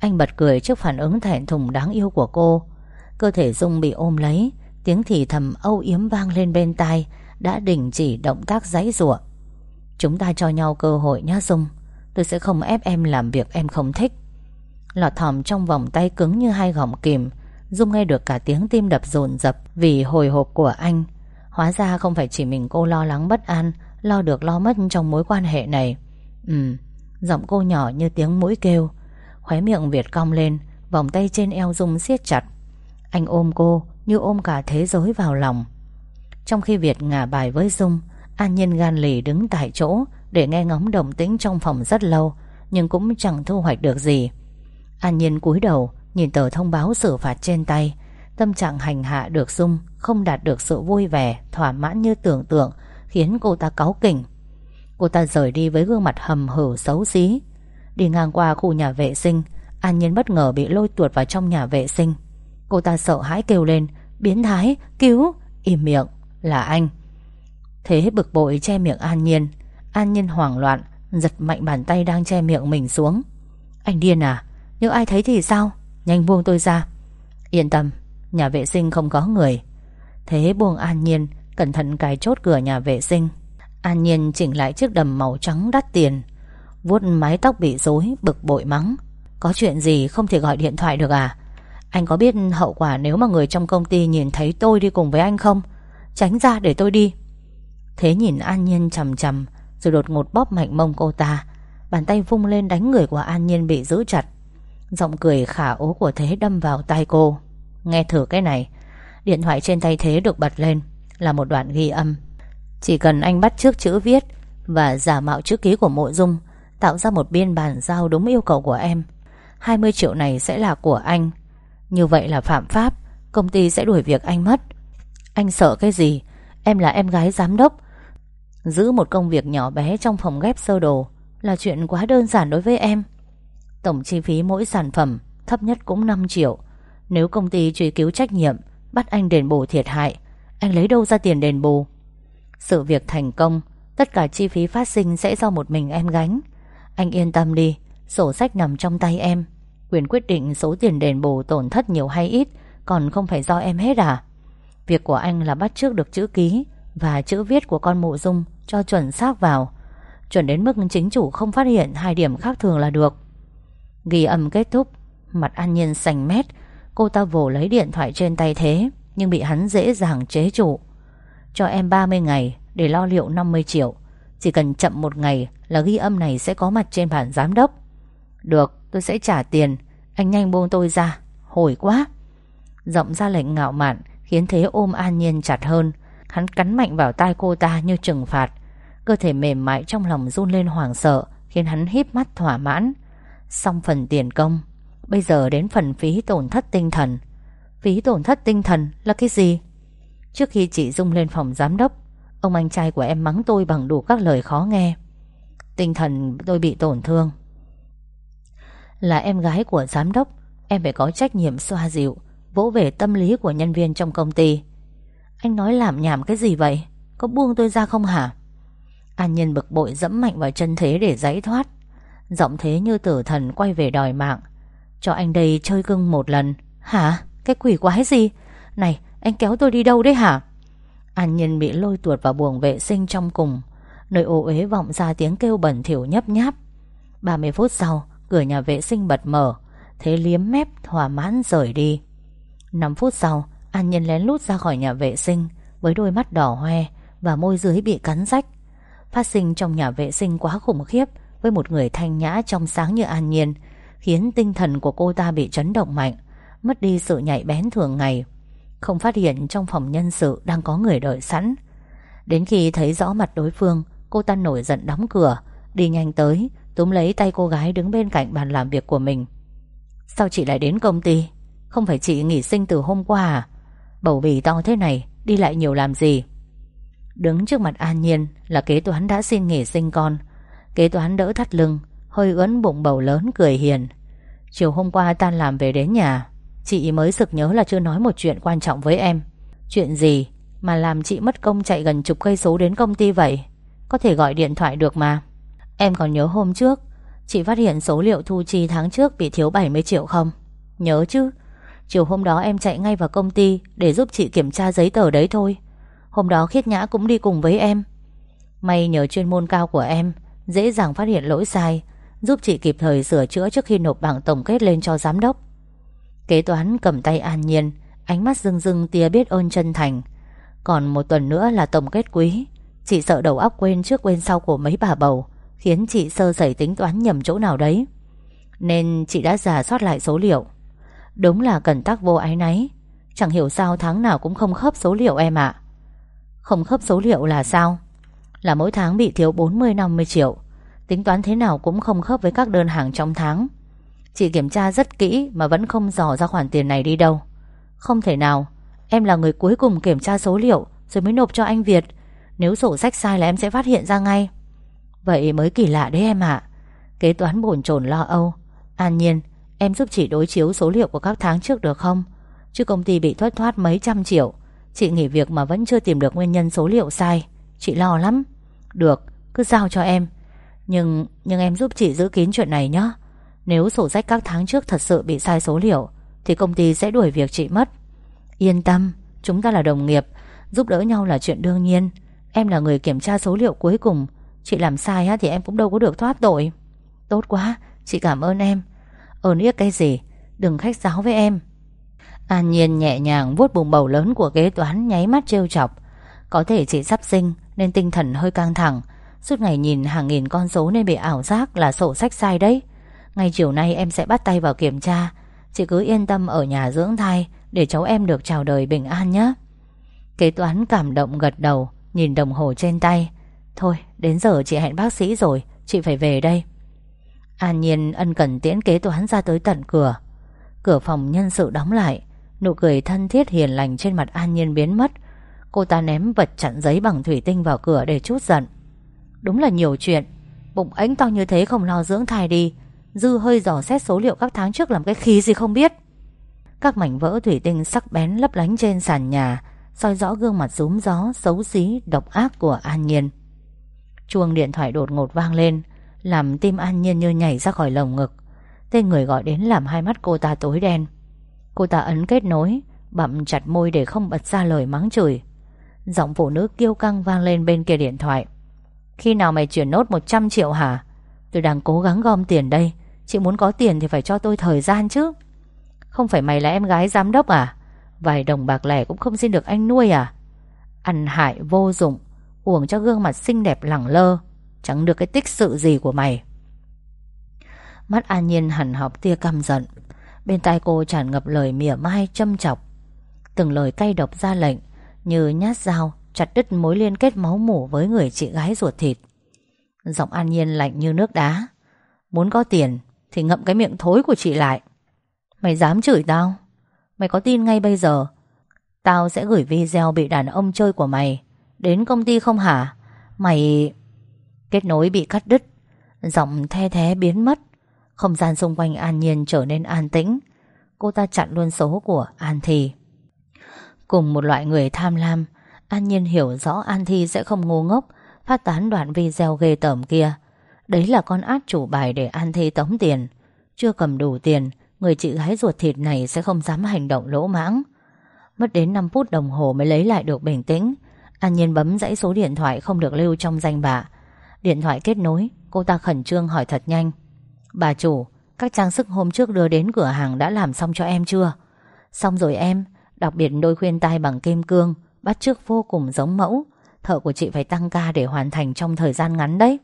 Anh bật cười trước phản ứng thẹn thùng đáng yêu của cô. Cơ thể Dung bị ôm lấy, Tiếng thì thầm âu yếm vang lên bên tai, Đã đình chỉ động tác giãy giụa. Chúng ta cho nhau cơ hội nhá, Dung. Tôi sẽ không ép em làm việc em không thích. Lọt thỏm trong vòng tay cứng như hai gọng kìm, Dung nghe được cả tiếng tim đập dồn dập Vì hồi hộp của anh. Hóa ra không phải chỉ mình cô lo lắng bất an, Lo được lo mất trong mối quan hệ này. Ừ Giọng cô nhỏ như tiếng mũi kêu. Khóe miệng Việt cong lên, Vòng tay trên eo Dung siết chặt. Anh ôm cô như ôm cả thế giới vào lòng. Trong khi Việt ngả bài với Dung, An Nhiên gan lì đứng tại chỗ Để nghe ngóng động tĩnh trong phòng rất lâu, Nhưng cũng chẳng thu hoạch được gì. An Nhiên cúi đầu, Nhìn tờ thông báo xử phạt trên tay. Tâm trạng hành hạ được Dung Không đạt được sự vui vẻ, Thỏa mãn như tưởng tượng, Khiến cô ta cáu kỉnh. Cô ta rời đi với gương mặt hầm hở xấu xí Đi ngang qua khu nhà vệ sinh An Nhiên bất ngờ bị lôi tuột vào trong nhà vệ sinh. Cô ta sợ hãi kêu lên Biến thái, cứu Im miệng, là anh. Thế bực bội che miệng An Nhiên An Nhiên hoảng loạn Giật mạnh bàn tay đang che miệng mình xuống. Anh điên à? Nếu ai thấy thì sao? Nhanh buông tôi ra. Yên tâm Nhà vệ sinh không có người. Thế buông An Nhiên Cẩn thận cài chốt cửa nhà vệ sinh. An Nhiên chỉnh lại chiếc đầm màu trắng đắt tiền vuốt mái tóc bị rối, Bực bội mắng. Có chuyện gì không thể gọi điện thoại được à? Anh có biết hậu quả nếu mà người trong công ty Nhìn thấy tôi đi cùng với anh không? Tránh ra để tôi đi. Thế nhìn An Nhiên chầm chầm Rồi đột ngột bóp mạnh mông cô ta. Bàn tay vung lên đánh người của An Nhiên bị giữ chặt. Giọng cười khả ố của Thế đâm vào tai cô. Nghe thử cái này. Điện thoại trên tay Thế được bật lên, Là một đoạn ghi âm. Chỉ cần anh bắt trước chữ viết Và giả mạo chữ ký của mộ dung Tạo ra một biên bản giao đúng yêu cầu của em. 20 triệu này sẽ là của anh. Như vậy là phạm pháp, Công ty sẽ đuổi việc anh mất. Anh sợ cái gì? Em là em gái giám đốc. Giữ một công việc nhỏ bé trong phòng ghép sơ đồ Là chuyện quá đơn giản đối với em. Tổng chi phí mỗi sản phẩm Thấp nhất cũng 5 triệu. Nếu công ty truy cứu trách nhiệm, Bắt anh đền bù thiệt hại, Anh lấy đâu ra tiền đền bù? Sự việc thành công, Tất cả chi phí phát sinh sẽ do một mình em gánh. Anh yên tâm đi Sổ sách nằm trong tay em Quyền quyết định số tiền đền bù tổn thất nhiều hay ít Còn không phải do em hết à Việc của anh là bắt trước được chữ ký và chữ viết của con mộ dung cho chuẩn xác vào. Chuẩn đến mức chính chủ không phát hiện hai điểm khác thường là được. Ghi âm kết thúc, mặt an nhiên sành mét, cô ta vồ lấy điện thoại trên tay thế, nhưng bị hắn dễ dàng chế trụ. Cho em 30 ngày để lo liệu 50 triệu. Chỉ cần chậm một ngày là ghi âm này sẽ có mặt trên bản giám đốc. Được, tôi sẽ trả tiền. Anh nhanh buông tôi ra. Hồi quá. Giọng ra lệnh ngạo mạn Khiến Thế ôm An Nhiên chặt hơn Hắn cắn mạnh vào tai cô ta như trừng phạt Cơ thể mềm mại trong lòng run lên hoảng sợ Khiến hắn híp mắt thỏa mãn Xong phần tiền công Bây giờ đến phần phí tổn thất tinh thần Phí tổn thất tinh thần là cái gì? Trước khi chị Dung lên phòng giám đốc Ông anh trai của em mắng tôi bằng đủ các lời khó nghe Tinh thần tôi bị tổn thương. Là em gái của giám đốc, Em phải có trách nhiệm xoa dịu, Vỗ về tâm lý của nhân viên trong công ty. Anh nói làm nhảm cái gì vậy? Có buông tôi ra không hả? An nhân bực bội dẫm mạnh vào chân thế để giãy thoát. Giọng thế như tử thần quay về đòi mạng. Cho anh đây chơi cưng một lần. Hả? Cái quỷ quái gì? Này, anh kéo tôi đi đâu đấy hả? An nhân bị lôi tuột vào buồng vệ sinh trong cùng. Nơi ô uế vọng ra tiếng kêu bẩn thỉu nhấp nháp. 30 phút sau, Cửa nhà vệ sinh bật mở. Thế liếm mép thỏa mãn rời đi. 5 phút sau, An Nhân lén lút ra khỏi nhà vệ sinh, Với đôi mắt đỏ hoe Và môi dưới bị cắn rách. Phát sinh trong nhà vệ sinh quá khủng khiếp Với một người thanh nhã trong sáng như An Nhiên, Khiến tinh thần của cô ta bị chấn động mạnh, Mất đi sự nhạy bén thường ngày. Không phát hiện trong phòng nhân sự Đang có người đợi sẵn. Đến khi thấy rõ mặt đối phương Cô ta nổi giận đóng cửa. Đi nhanh tới, Túm lấy tay cô gái đứng bên cạnh bàn làm việc của mình. Sao chị lại đến công ty? Không phải chị nghỉ sinh từ hôm qua à? Bầu bì to thế này, Đi lại nhiều làm gì? Đứng trước mặt An Nhiên là kế toán đã xin nghỉ sinh con. Kế toán đỡ thắt lưng, Hơi ướn bụng bầu lớn cười hiền. Chiều hôm qua tan làm về đến nhà, Chị mới sực nhớ là chưa nói một chuyện quan trọng với em. Chuyện gì Mà làm chị mất công chạy gần chục cây số đến công ty vậy? Có thể gọi điện thoại được mà. Em còn nhớ hôm trước, Chị phát hiện số liệu thu chi tháng trước bị thiếu 70 triệu không? Nhớ chứ. Chiều hôm đó em chạy ngay vào công ty Để giúp chị kiểm tra giấy tờ đấy thôi. Hôm đó Khiết Nhã cũng đi cùng với em. May nhờ chuyên môn cao của em, Dễ dàng phát hiện lỗi sai, Giúp chị kịp thời sửa chữa trước khi nộp bảng tổng kết lên cho giám đốc. Kế toán cầm tay an nhiên, Ánh mắt rưng rưng tia biết ơn chân thành. Còn một tuần nữa là tổng kết quý. Chị sợ đầu óc quên trước quên sau của mấy bà bầu, Khiến chị sơ sẩy tính toán nhầm chỗ nào đấy. Nên chị đã giả soát lại số liệu. Đúng là cần tắc vô ái náy, Chẳng hiểu sao tháng nào cũng không khớp số liệu em ạ. Không khớp số liệu là sao? Là mỗi tháng bị thiếu 40-50 triệu, Tính toán thế nào cũng không khớp với các đơn hàng trong tháng. Chị kiểm tra rất kỹ Mà vẫn không dò ra khoản tiền này đi đâu. Không thể nào, Em là người cuối cùng kiểm tra số liệu Rồi mới nộp cho anh Việt. Nếu sổ sách sai là em sẽ phát hiện ra ngay. Vậy mới kỳ lạ đấy em ạ. Kế toán bồn chồn lo âu. An nhiên Em giúp chị đối chiếu số liệu của các tháng trước được không? Chứ công ty bị thất thoát mấy trăm triệu. Chị nghỉ việc mà vẫn chưa tìm được nguyên nhân số liệu sai. Chị lo lắm. Được, cứ giao cho em. Nhưng nhưng em giúp chị giữ kín chuyện này nhé Nếu sổ sách các tháng trước thật sự bị sai số liệu Thì công ty sẽ đuổi việc chị mất. Yên tâm Chúng ta là đồng nghiệp. Giúp đỡ nhau là chuyện đương nhiên. Em là người kiểm tra số liệu cuối cùng. Chị làm sai thì em cũng đâu có được thoát tội. Tốt quá, Chị cảm ơn em. Ờ, ơn yếc cái gì? Đừng khách giáo với em. An Nhiên nhẹ nhàng vuốt bùng bầu lớn của kế toán Nháy mắt trêu chọc. Có thể chị sắp sinh, nên tinh thần hơi căng thẳng. Suốt ngày nhìn hàng nghìn con số Nên bị ảo giác là sổ sách sai đấy. Ngay chiều nay em sẽ bắt tay vào kiểm tra. Chị cứ yên tâm ở nhà dưỡng thai Để cháu em được chào đời bình an nhé. Kế toán cảm động gật đầu. Nhìn đồng hồ trên tay. Thôi, đến giờ chị hẹn bác sĩ rồi, Chị phải về đây. An Nhiên ân cần tiễn kế toán ra tới tận cửa. Cửa phòng nhân sự đóng lại, Nụ cười thân thiết hiền lành trên mặt An Nhiên biến mất. Cô ta ném vật chặn giấy bằng thủy tinh vào cửa để chút giận. Đúng là nhiều chuyện, Bụng ánh to như thế không lo dưỡng thai đi. Dư hơi dò xét số liệu các tháng trước làm cái khí gì không biết. Các mảnh vỡ thủy tinh sắc bén lấp lánh trên sàn nhà soi rõ gương mặt rúm gió Xấu xí, độc ác của An Nhiên. Chuông điện thoại đột ngột vang lên Làm tim An Nhiên như nhảy ra khỏi lồng ngực. Tên người gọi đến làm hai mắt cô ta tối đen. Cô ta ấn kết nối Bậm chặt môi để không bật ra lời mắng chửi. Giọng phụ nữ kiêu căng vang lên bên kia điện thoại. Khi nào mày chuyển nốt 100 triệu hả? Tôi đang cố gắng gom tiền đây. Chị muốn có tiền thì phải cho tôi thời gian chứ. Không phải mày là em gái giám đốc à? Vài đồng bạc lẻ cũng không xin được anh nuôi à Ăn hại vô dụng, Uổng cho gương mặt xinh đẹp lẳng lơ, Chẳng được cái tích sự gì của mày Mắt An Nhiên hẳn học tia căm giận Bên tai cô tràn ngập lời mỉa mai châm chọc Từng lời cay độc ra lệnh, Như nhát dao, chặt đứt mối liên kết máu mủ với người chị gái ruột thịt. Giọng an nhiên lạnh như nước đá. Muốn có tiền thì ngậm cái miệng thối của chị lại. Mày dám chửi tao? Mày có tin ngay bây giờ? Tao sẽ gửi video bị đàn ông chơi của mày. Đến công ty không hả? Mày... Kết nối bị cắt đứt. Giọng the thế biến mất. Không gian xung quanh An Nhiên trở nên an tĩnh. Cô ta chặn luôn số của An Thi. Cùng một loại người tham lam, An Nhiên hiểu rõ An Thi sẽ không ngu ngốc, Phát tán đoạn video ghê tởm kia. Đấy là con át chủ bài để An Thi tống tiền. Chưa cầm đủ tiền Người chị gái ruột thịt này sẽ không dám hành động lỗ mãng. Mất đến 5 phút đồng hồ mới lấy lại được bình tĩnh. An Nhiên bấm dãy số điện thoại không được lưu trong danh bạ. Điện thoại kết nối, Cô ta khẩn trương hỏi thật nhanh. Bà chủ, Các trang sức hôm trước đưa đến cửa hàng đã làm xong cho em chưa? Xong rồi em, Đặc biệt đôi khuyên tai bằng kim cương, Bắt chước vô cùng giống mẫu. Thợ của chị phải tăng ca để hoàn thành trong thời gian ngắn đấy.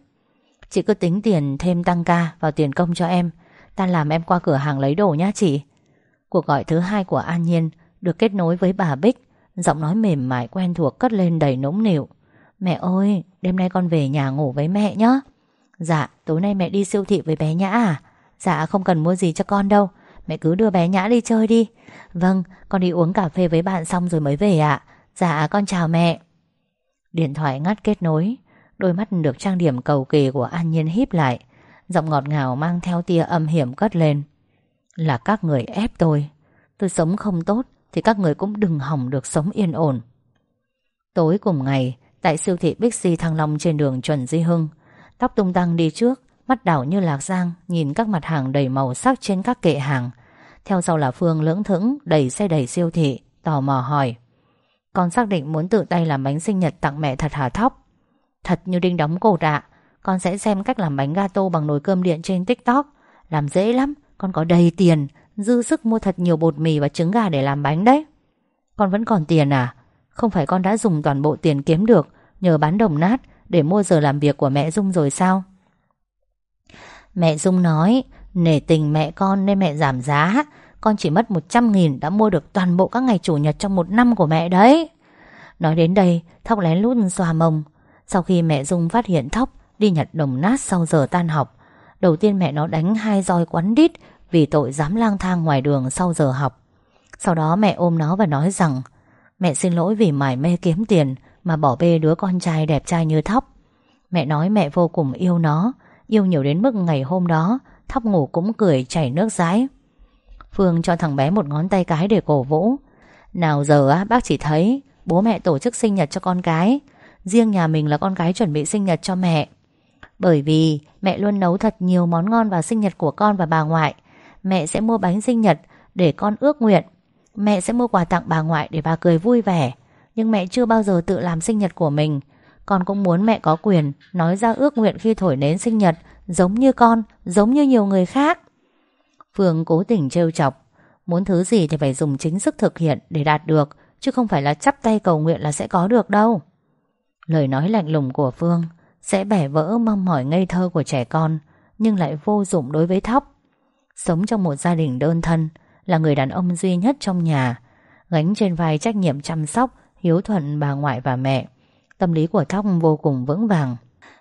Chị cứ tính tiền thêm tăng ca vào tiền công cho em. Ta làm em qua cửa hàng lấy đồ nhá chị. Cuộc gọi thứ hai của An Nhiên Được kết nối với bà Bích, Giọng nói mềm mại quen thuộc cất lên đầy nũng nịu. Mẹ ơi, Đêm nay con về nhà ngủ với mẹ nhé Dạ tối nay mẹ đi siêu thị với bé Nhã à? Dạ không cần mua gì cho con đâu. Mẹ cứ đưa bé Nhã đi chơi đi. Vâng con đi uống cà phê với bạn xong rồi mới về ạ. Dạ con chào mẹ. Điện thoại ngắt kết nối. Đôi mắt được trang điểm cầu kỳ của An Nhiên híp lại. Giọng ngọt ngào mang theo tia âm hiểm cất lên. Là các người ép tôi. Tôi sống không tốt Thì các người cũng đừng hỏng được sống yên ổn. Tối cùng ngày, Tại siêu thị Bixi Thăng Long trên đường Chuẩn Di Hưng, Tóc tung tăng đi trước, Mắt đảo như lạc giang, Nhìn các mặt hàng đầy màu sắc trên các kệ hàng. Theo sau là Phương lưỡng thững, Đẩy xe đẩy siêu thị, Tò mò hỏi, Con xác định muốn tự tay làm bánh sinh nhật tặng mẹ thật hả thóc? Thật như đinh đóng cột ạ con sẽ xem cách làm bánh gato bằng nồi cơm điện trên TikTok. Làm dễ lắm, con có đầy tiền, dư sức mua thật nhiều bột mì và trứng gà để làm bánh đấy. Con vẫn còn tiền à? Không phải con đã dùng toàn bộ tiền kiếm được nhờ bán đồng nát để mua giờ làm việc của mẹ Dung rồi sao? Mẹ Dung nói, nể tình mẹ con nên mẹ giảm giá. Con chỉ mất 100 nghìn đã mua được toàn bộ các ngày chủ nhật trong một năm của mẹ đấy. Nói đến đây, Thóc lén lút xòa mông. Sau khi mẹ Dung phát hiện Thóc Đi nhặt đồng nát sau giờ tan học. Đầu tiên mẹ nó đánh hai roi quắn đít Vì tội dám lang thang ngoài đường sau giờ học. Sau đó mẹ ôm nó và nói rằng, Mẹ xin lỗi vì mải mê kiếm tiền Mà bỏ bê đứa con trai đẹp trai như Thóc. Mẹ nói mẹ vô cùng yêu nó, Yêu nhiều đến mức ngày hôm đó, Thóc ngủ cũng cười chảy nước rái Phương cho thằng bé một ngón tay cái để cổ vũ. Nào giờ á, bác chỉ thấy, Bố mẹ tổ chức sinh nhật cho con cái. Riêng nhà mình là con cái chuẩn bị sinh nhật cho mẹ bởi vì mẹ luôn nấu thật nhiều món ngon vào sinh nhật của con và bà ngoại. Mẹ sẽ mua bánh sinh nhật để con ước nguyện. Mẹ sẽ mua quà tặng bà ngoại để bà cười vui vẻ. Nhưng mẹ chưa bao giờ tự làm sinh nhật của mình. Con cũng muốn mẹ có quyền nói ra ước nguyện khi thổi nến sinh nhật Giống như con, giống như nhiều người khác. Phương cố tình trêu chọc. Muốn thứ gì thì phải dùng chính sức thực hiện để đạt được Chứ không phải là chắp tay cầu nguyện là sẽ có được đâu. Lời nói lạnh lùng của Phương sẽ bẻ vỡ mong mỏi ngây thơ của trẻ con nhưng lại vô dụng đối với Thóc. Sống trong một gia đình đơn thân, là người đàn ông duy nhất trong nhà, gánh trên vai trách nhiệm chăm sóc, hiếu thuận bà ngoại và mẹ. Tâm lý của Thóc vô cùng vững vàng.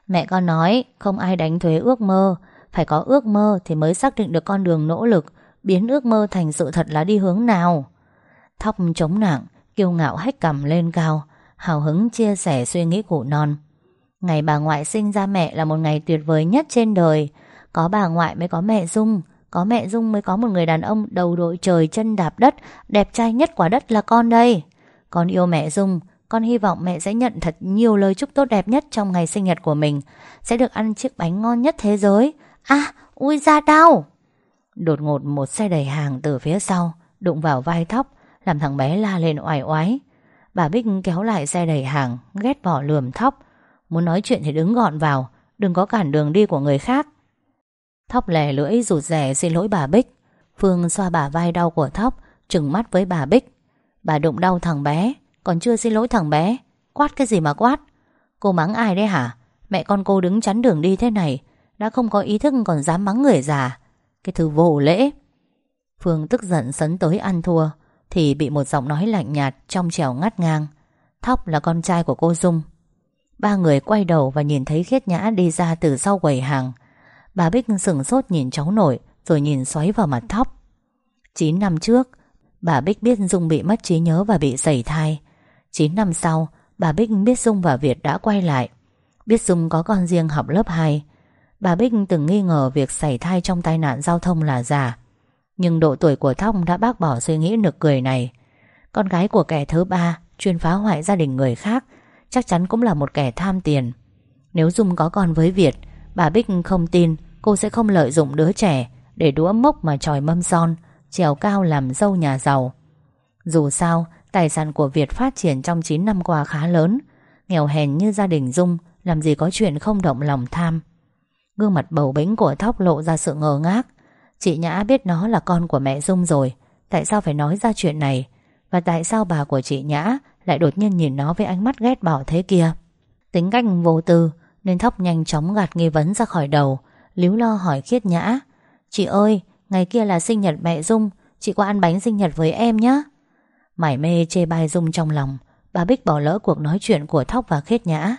Mẹ con nói không ai đánh thuế ước mơ, phải có ước mơ thì mới xác định được con đường nỗ lực, biến ước mơ thành sự thật là đi hướng nào. Thóc chống nặng, kiêu ngạo hách cầm lên cao, hào hứng chia sẻ suy nghĩ của non. Ngày bà ngoại sinh ra mẹ là một ngày tuyệt vời nhất trên đời. Có bà ngoại mới có mẹ Dung Có mẹ Dung mới có một người đàn ông đầu đội trời chân đạp đất Đẹp trai nhất quả đất là con đây. Con yêu mẹ Dung Con hy vọng mẹ sẽ nhận thật nhiều lời chúc tốt đẹp nhất trong ngày sinh nhật của mình. Sẽ được ăn chiếc bánh ngon nhất thế giới. À, ui da đau! Đột ngột một xe đẩy hàng từ phía sau Đụng vào vai thóc Làm thằng bé la lên oải oái. Bà Bích kéo lại xe đẩy hàng Ghét bỏ lườm thóc. Muốn nói chuyện thì đứng gọn vào, Đừng có cản đường đi của người khác. Thóc lè lưỡi, rụt rẻ xin lỗi bà Bích. Phương xoa bà vai đau của Thóc, Trừng mắt với bà Bích. Bà đụng đau thằng bé, Còn chưa xin lỗi thằng bé. Quát cái gì mà quát? Cô mắng ai đấy hả? Mẹ con cô đứng chắn đường đi thế này, Đã không có ý thức còn dám mắng người già. Cái thứ vô lễ. Phương tức giận sấn tới ăn thua, Thì bị một giọng nói lạnh nhạt Trong trèo ngắt ngang. Thóc là con trai của cô Dung. Ba người quay đầu và nhìn thấy khiết nhã đi ra từ sau quầy hàng. Bà Bích sừng sốt nhìn cháu nội, Rồi nhìn xoáy vào mặt Thóc. 9 năm trước, Bà Bích biết Dung bị mất trí nhớ và bị sẩy thai. 9 năm sau, Bà Bích biết Dung và Việt đã quay lại. Biết Dung có con riêng học lớp 2 Bà Bích từng nghi ngờ việc sảy thai trong tai nạn giao thông là giả. Nhưng độ tuổi của Thóc đã bác bỏ suy nghĩ nực cười này. Con gái của kẻ thứ ba Chuyên phá hoại gia đình người khác Chắc chắn cũng là một kẻ tham tiền. Nếu Dung có con với Việt, Bà Bích không tin cô sẽ không lợi dụng đứa trẻ Để đũa mốc mà tròi mâm son, Trèo cao làm dâu nhà giàu. Dù sao, Tài sản của Việt phát triển trong 9 năm qua khá lớn, Nghèo hèn như gia đình Dung Làm gì có chuyện không động lòng tham. Gương mặt bầu bĩnh của Thóc lộ ra sự ngờ ngác. Chị Nhã biết nó là con của mẹ Dung rồi, Tại sao phải nói ra chuyện này? Và tại sao bà của chị Nhã lại đột nhiên nhìn nó với ánh mắt ghét bỏ thế kia. Tính cách vô tư, Nên Thóc nhanh chóng gạt nghi vấn ra khỏi đầu, Líu lo hỏi khiết Nhã. Chị ơi, Ngày kia là sinh nhật mẹ Dung, Chị qua ăn bánh sinh nhật với em nhé Mải mê chê bai Dung trong lòng, Bà Bích bỏ lỡ cuộc nói chuyện của Thóc và Khiết Nhã.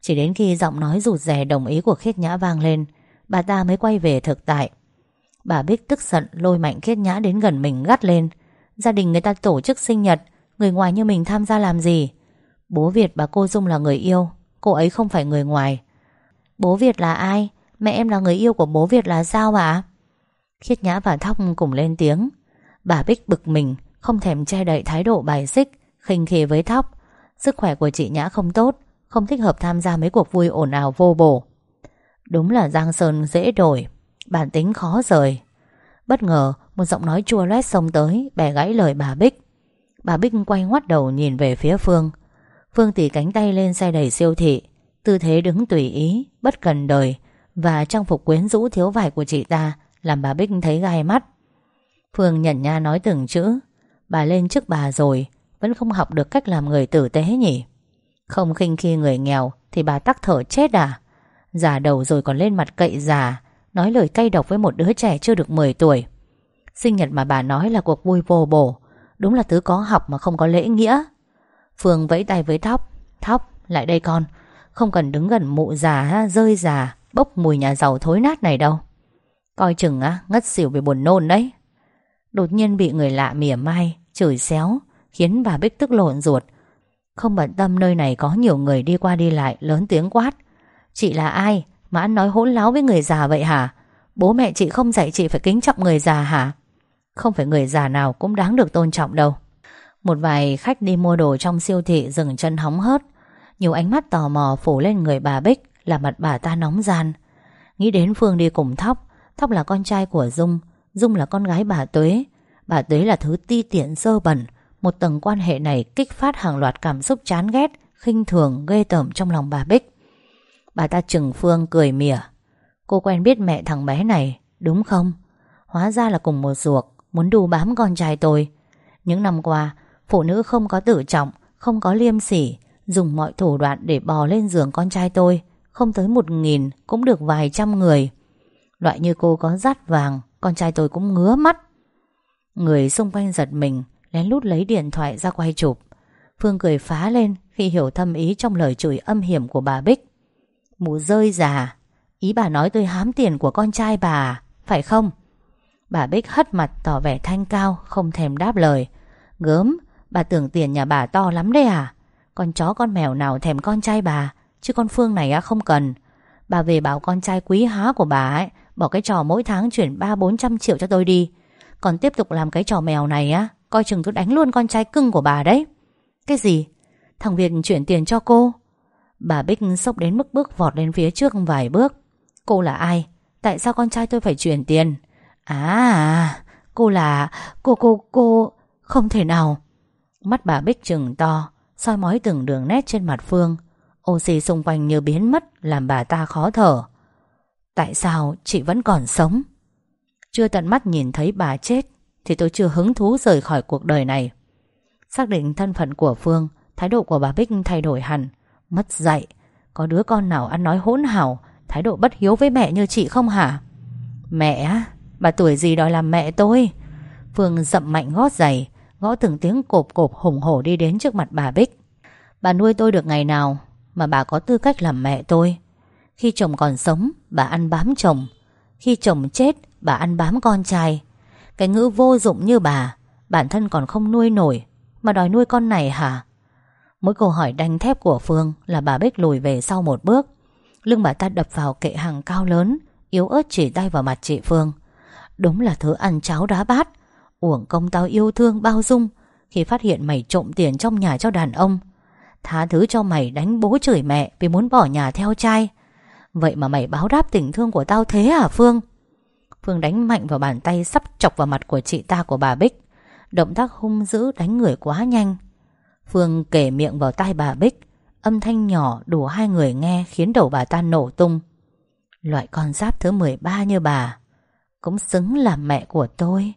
Chỉ đến khi giọng nói rụt rè đồng ý của Khiết Nhã vang lên, Bà ta mới quay về thực tại. Bà Bích tức giận lôi mạnh Khiết Nhã đến gần mình gắt lên. Gia đình người ta tổ chức sinh nhật Người ngoài như mình tham gia làm gì? Bố Việt và cô Dung là người yêu, Cô ấy không phải người ngoài. Bố Việt là ai? Mẹ em là người yêu của bố Việt là sao ạ? Khiết Nhã và Thóc cùng lên tiếng. Bà Bích bực mình, Không thèm che đậy thái độ bài xích, khinh khê với Thóc. Sức khỏe của chị Nhã không tốt, Không thích hợp tham gia mấy cuộc vui ồn ào vô bổ. Đúng là Giang Sơn dễ đổi, Bản tính khó rời. Bất ngờ, một giọng nói chua loét xông tới, Bẻ gãy lời bà Bích. Bà Bích quay ngoắt đầu nhìn về phía Phương. Phương tỉ cánh tay lên xe đẩy siêu thị, Tư thế đứng tùy ý, Bất cần đời, Và trang phục quyến rũ thiếu vải của chị ta Làm bà Bích thấy gai mắt. Phương nhận nha nói từng chữ, Bà lên trước bà rồi, Vẫn không học được cách làm người tử tế nhỉ? Không khinh khi người nghèo Thì bà tắc thở chết à? Già đầu rồi còn lên mặt cậy già, Nói lời cay độc với một đứa trẻ chưa được 10 tuổi. Sinh nhật mà bà nói là cuộc vui vô bổ Đúng là thứ có học mà không có lễ nghĩa. Phương vẫy tay với Thóc. Thóc, lại đây con. Không cần đứng gần mụ già rơi già, Bốc mùi nhà giàu thối nát này đâu. Coi chừng á, ngất xỉu vì buồn nôn đấy. Đột nhiên bị người lạ mỉa mai, Chửi xéo, Khiến bà Bích tức lộn ruột. Không bận tâm nơi này có nhiều người đi qua đi lại, Lớn tiếng quát. Chị là ai? Mà ăn nói hỗn láo với người già vậy hả? Bố mẹ chị không dạy chị phải kính trọng người già hả? Không phải người già nào cũng đáng được tôn trọng đâu. Một vài khách đi mua đồ trong siêu thị dừng chân hóng hớt. Nhiều ánh mắt tò mò phủ lên người bà Bích Là mặt bà ta nóng gian. Nghĩ đến Phương đi cùng Thóc Thóc là con trai của Dung Dung là con gái bà Tuế. Bà Tuế là thứ ti tiện sơ bẩn Một tầng quan hệ này kích phát hàng loạt cảm xúc chán ghét khinh thường, ghê tởm trong lòng bà Bích. Bà ta chừng Phương cười mỉa. Cô quen biết mẹ thằng bé này Đúng không? Hóa ra là cùng một ruột. Muốn đù bám con trai tôi. Những năm qua, Phụ nữ không có tự trọng, Không có liêm sỉ, Dùng mọi thủ đoạn để bò lên giường con trai tôi, Không tới một nghìn Cũng được vài trăm người. Loại như cô có rát vàng, Con trai tôi cũng ngứa mắt. Người xung quanh giật mình, Lén lút lấy điện thoại ra quay chụp. Phương cười phá lên Khi hiểu thâm ý trong lời chửi âm hiểm của bà Bích. Mụ rơi già, Ý bà nói tôi hám tiền của con trai bà, Phải không? Bà Bích hất mặt tỏ vẻ thanh cao, Không thèm đáp lời. Gớm, bà tưởng tiền nhà bà to lắm đấy à? Con chó con mèo nào thèm con trai bà? Chứ con Phương này á, không cần. Bà về bảo con trai quý há của bà ấy, Bỏ cái trò mỗi tháng chuyển 3-400 triệu cho tôi đi. Còn tiếp tục làm cái trò mèo này á, Coi chừng tôi đánh luôn con trai cưng của bà đấy. Cái gì? Thằng Việt chuyển tiền cho cô? Bà Bích sốc đến mức bước vọt lên phía trước vài bước. Cô là ai? Tại sao con trai tôi phải chuyển tiền? À Cô là, Cô cô cô, Không thể nào. Mắt bà Bích trừng to, soi mói từng đường nét trên mặt Phương. Oxy xung quanh như biến mất, Làm bà ta khó thở. Tại sao chị vẫn còn sống? Chưa tận mắt nhìn thấy bà chết, Thì tôi chưa hứng thú rời khỏi cuộc đời này. Xác định thân phận của Phương, Thái độ của bà Bích thay đổi hẳn. Mất dạy, Có đứa con nào ăn nói hỗn hảo Thái độ bất hiếu với mẹ như chị không hả? Mẹ Bà tuổi gì đòi làm mẹ tôi? Phương dậm mạnh gót giày, Gõ từng tiếng cộp cộp hùng hổ đi đến trước mặt bà Bích. Bà nuôi tôi được ngày nào Mà bà có tư cách làm mẹ tôi? Khi chồng còn sống, Bà ăn bám chồng. Khi chồng chết, Bà ăn bám con trai. Cái ngữ vô dụng như bà, Bản thân còn không nuôi nổi, Mà đòi nuôi con này hả? Mỗi câu hỏi đanh thép của Phương Là bà Bích lùi về sau một bước. Lưng bà ta đập vào kệ hàng cao lớn, Yếu ớt chỉ tay vào mặt chị Phương. Đúng là thứ ăn cháo đá bát. Uổng công tao yêu thương bao dung. Khi phát hiện mày trộm tiền trong nhà cho đàn ông, Tha thứ cho mày đánh bố chửi mẹ Vì muốn bỏ nhà theo trai. Vậy mà mày báo đáp tình thương của tao thế à Phương? Phương đánh mạnh vào bàn tay Sắp chọc vào mặt của chị ta của bà Bích. Động tác hung dữ đánh người quá nhanh. Phương kể miệng vào tai bà Bích. Âm thanh nhỏ đủ hai người nghe Khiến đầu bà ta nổ tung. Loại con giáp thứ 13 như bà. Cũng xứng làm mẹ của tôi.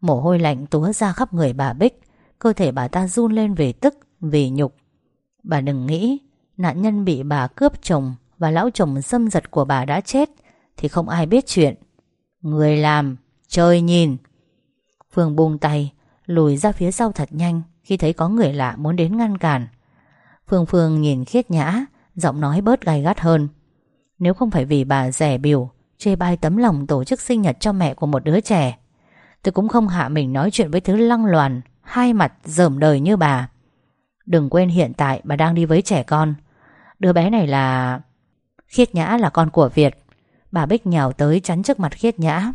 Mồ hôi lạnh túa ra khắp người bà Bích, Cơ thể bà ta run lên vì tức, Vì nhục. Bà đừng nghĩ Nạn nhân bị bà cướp chồng Và lão chồng xâm giật của bà đã chết Thì không ai biết chuyện. Người làm, trời nhìn. Phương buông tay, Lùi ra phía sau thật nhanh Khi thấy có người lạ muốn đến ngăn cản. Phương Phương nhìn khiết nhã, Giọng nói bớt gay gắt hơn. Nếu không phải vì bà rẻ biểu Chê bai tấm lòng tổ chức sinh nhật cho mẹ của một đứa trẻ. Tôi cũng không hạ mình nói chuyện với thứ lăng loàn, Hai mặt dởm đời như bà. Đừng quên hiện tại bà đang đi với trẻ con. Đứa bé này là... Khiết Nhã, là con của Việt. Bà Bích nhào tới chắn trước mặt Khiết Nhã.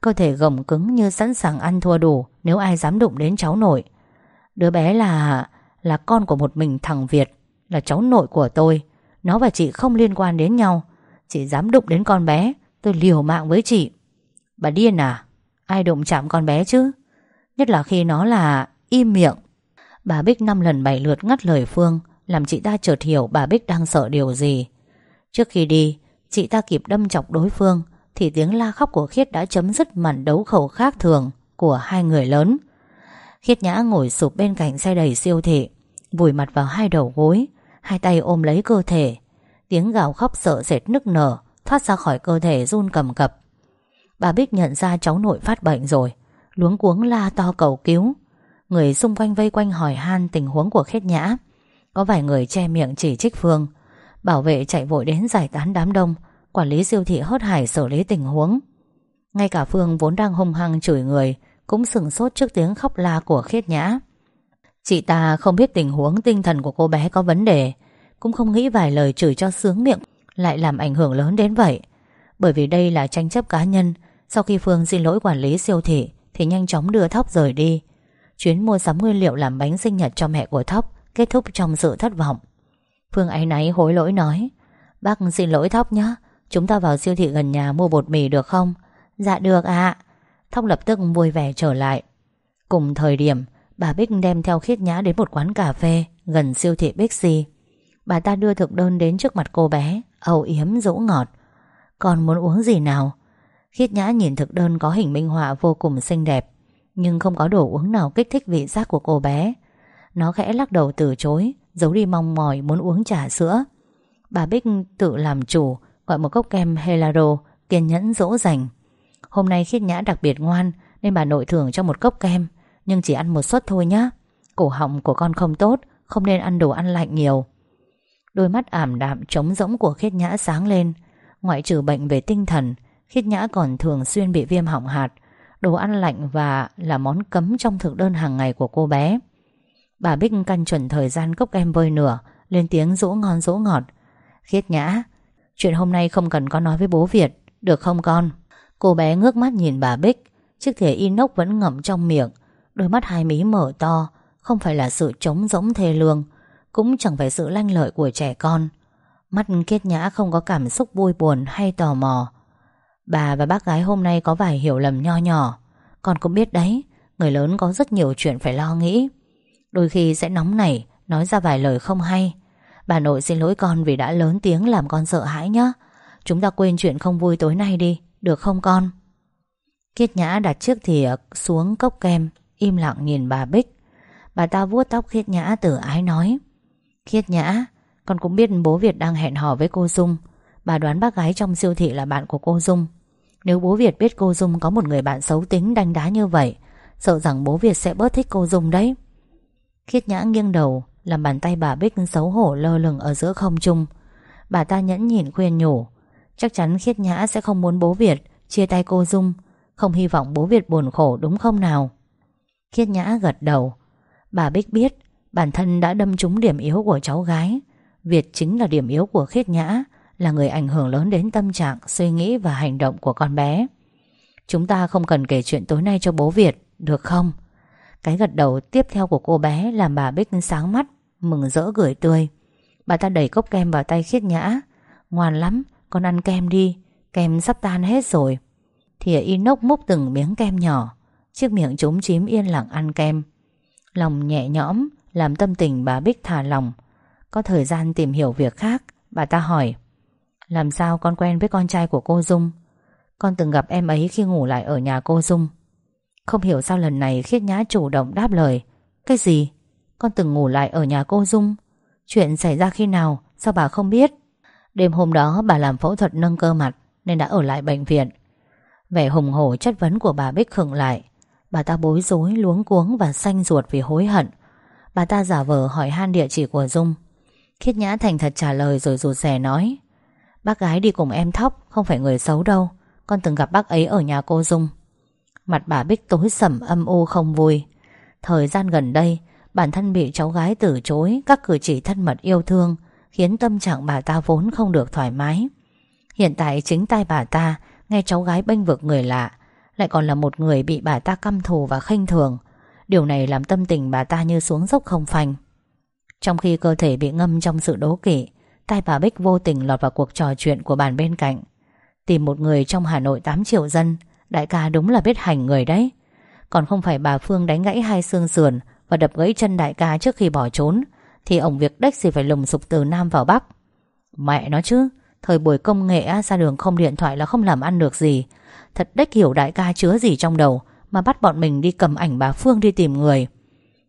Cơ thể gồng cứng như sẵn sàng ăn thua đủ, Nếu ai dám đụng đến cháu nội. Đứa bé là... Là con của một mình thằng Việt, Là cháu nội của tôi. Nó và chị không liên quan đến nhau. Chị dám đụng đến con bé. Tôi liều mạng với chị. Bà điên à Ai đụng chạm con bé chứ? Nhất là khi nó là im miệng. Bà Bích năm lần bảy lượt ngắt lời Phương, Làm chị ta chợt hiểu bà Bích đang sợ điều gì. Trước khi đi, Chị ta kịp đâm chọc đối phương, Thì tiếng la khóc của Khiết đã chấm dứt màn đấu khẩu khác thường Của hai người lớn. Khiết Nhã ngồi sụp bên cạnh xe đầy siêu thị, Vùi mặt vào hai đầu gối, Hai tay ôm lấy cơ thể. Tiếng gào khóc sợ sệt nức nở Thoát ra khỏi cơ thể run cầm cập. Bà Bích nhận ra cháu nội phát bệnh rồi, Luống cuống la to cầu cứu. Người xung quanh vây quanh hỏi han tình huống của khết nhã. Có vài người che miệng chỉ trích Phương, Bảo vệ chạy vội đến giải tán đám đông, Quản lý siêu thị hớt hải xử lý tình huống. Ngay cả Phương vốn đang hung hăng chửi người, Cũng sừng sốt trước tiếng khóc la của khiết nhã. Chị ta không biết tình huống tinh thần của cô bé có vấn đề, Cũng không nghĩ vài lời chửi cho sướng miệng lại làm ảnh hưởng lớn đến vậy. Bởi vì đây là tranh chấp cá nhân, Sau khi Phương xin lỗi quản lý siêu thị Thì nhanh chóng đưa Thóc rời đi. Chuyến mua sắm nguyên liệu làm bánh sinh nhật cho mẹ của Thóc Kết thúc trong sự thất vọng. Phương ấy náy hối lỗi nói, Bác xin lỗi Thóc nhé Chúng ta vào siêu thị gần nhà mua bột mì được không? Dạ được ạ. Thóc lập tức vui vẻ trở lại. Cùng thời điểm, Bà Bích đem theo khiết nhã đến một quán cà phê Gần siêu thị Bixi Bà ta đưa thực đơn đến trước mặt cô bé, âu yếm dỗ ngọt. Còn muốn uống gì nào? Khiết nhã nhìn thực đơn có hình minh họa vô cùng xinh đẹp, nhưng không có đồ uống nào kích thích vị giác của cô bé. Nó khẽ lắc đầu từ chối, Giấu đi mong mỏi muốn uống trà sữa. Bà Bích tự làm chủ, Gọi một cốc kem Helaro Kiên nhẫn dỗ dành. Hôm nay khiết nhã đặc biệt ngoan, Nên bà nội thưởng cho một cốc kem, Nhưng chỉ ăn một suất thôi nhá. Cổ họng của con không tốt, Không nên ăn đồ ăn lạnh nhiều. Đôi mắt ảm đạm trống rỗng của khiết nhã sáng lên. Ngoại trừ bệnh về tinh thần, Khiết nhã còn thường xuyên bị viêm hỏng hạt, Đồ ăn lạnh và là món cấm trong thực đơn hàng ngày của cô bé. Bà Bích căn chuẩn thời gian cốc kem vơi nửa, Lên tiếng dỗ ngon dỗ ngọt. Khiết nhã, Chuyện hôm nay không cần con nói với bố Việt, Được không con? Cô bé ngước mắt nhìn bà Bích, Chiếc thìa inox vẫn ngậm trong miệng, Đôi mắt hai mí mở to, Không phải là sự trống rỗng thê lương cũng chẳng phải sự lanh lợi của trẻ con. Mắt kết nhã không có cảm xúc vui buồn hay tò mò. Bà và bác gái hôm nay có vài hiểu lầm nho nhỏ. Con cũng biết đấy, Người lớn có rất nhiều chuyện phải lo nghĩ. Đôi khi sẽ nóng nảy, Nói ra vài lời không hay. Bà nội xin lỗi con vì đã lớn tiếng làm con sợ hãi nhé Chúng ta quên chuyện không vui tối nay đi, Được không con? Kiết nhã đặt chiếc thìa xuống cốc kem, Im lặng nhìn bà Bích. Bà ta vuốt tóc Khiết Nhã từ ái nói. Khiết Nhã. Con cũng biết bố Việt đang hẹn hò với cô Dung. Bà đoán bác gái trong siêu thị là bạn của cô Dung. Nếu bố Việt biết cô Dung có một người bạn xấu tính đanh đá như vậy, Sợ rằng bố Việt sẽ bớt thích cô Dung đấy. Khiết nhã nghiêng đầu, Làm bàn tay bà Bích xấu hổ lơ lửng ở giữa không trung. Bà ta nhẫn nhịn khuyên nhủ, Chắc chắn Khiết nhã sẽ không muốn bố Việt Chia tay cô Dung. Không hy vọng bố Việt buồn khổ đúng không nào? Khiết nhã gật đầu, Bà Bích biết Bản thân đã đâm trúng điểm yếu của cháu gái. Việt chính là điểm yếu của Khiết nhã, Là người ảnh hưởng lớn đến tâm trạng, Suy nghĩ và hành động của con bé. Chúng ta không cần kể chuyện tối nay cho bố Việt, Được không? Cái gật đầu tiếp theo của cô bé Làm bà Bích sáng mắt, Mừng rỡ gửi tươi. Bà ta đẩy cốc kem vào tay khiết nhã. Ngoan lắm, con ăn kem đi, Kem sắp tan hết rồi. Thìa inox múc từng miếng kem nhỏ, Chiếc miệng trúng chím yên lặng ăn kem. Lòng nhẹ nhõm làm tâm tình bà Bích thả lòng. Có thời gian tìm hiểu việc khác, Bà ta hỏi. Làm sao con quen với con trai của cô Dung? Con từng gặp em ấy khi ngủ lại ở nhà cô Dung. Không hiểu sao lần này khiết nhã chủ động đáp lời. Cái gì? Con từng ngủ lại ở nhà cô Dung? Chuyện xảy ra khi nào? Sao bà không biết? Đêm hôm đó bà làm phẫu thuật nâng cơ mặt, Nên đã ở lại bệnh viện. Vẻ hùng hổ chất vấn của bà Bích khựng lại. Bà ta bối rối, luống cuống Và xanh ruột vì hối hận. Bà ta giả vờ hỏi han địa chỉ của Dung. Khiết Nhã thành thật trả lời rồi rụt rè nói, Bác gái đi cùng em Thóc, Không phải người xấu đâu. Con từng gặp bác ấy ở nhà cô Dung. Mặt bà Bích tối sầm, âm u không vui. Thời gian gần đây, Bản thân bị cháu gái từ chối, Các cử chỉ thân mật yêu thương, Khiến tâm trạng bà ta vốn không được thoải mái. Hiện tại chính tay bà ta, Nghe cháu gái bênh vực người lạ, Lại còn là một người bị bà ta căm thù và khinh thường. Điều này làm tâm tình bà ta như xuống dốc không phanh. Trong khi cơ thể bị ngâm trong sự đố kỵ, Tai bà Bích vô tình lọt vào cuộc trò chuyện của bàn bên cạnh. Tìm một người trong Hà Nội 8 triệu dân, Đại ca đúng là biết hành người đấy. Còn không phải bà Phương đánh gãy hai xương sườn Và đập gãy chân đại ca trước khi bỏ trốn, thì ổng việc đếch gì phải lùng sục từ Nam vào Bắc. Mẹ nó chứ, Thời buổi công nghệ ra đường không điện thoại là không làm ăn được gì. Thật đếch hiểu đại ca chứa gì trong đầu mà bắt bọn mình đi cầm ảnh bà Phương đi tìm người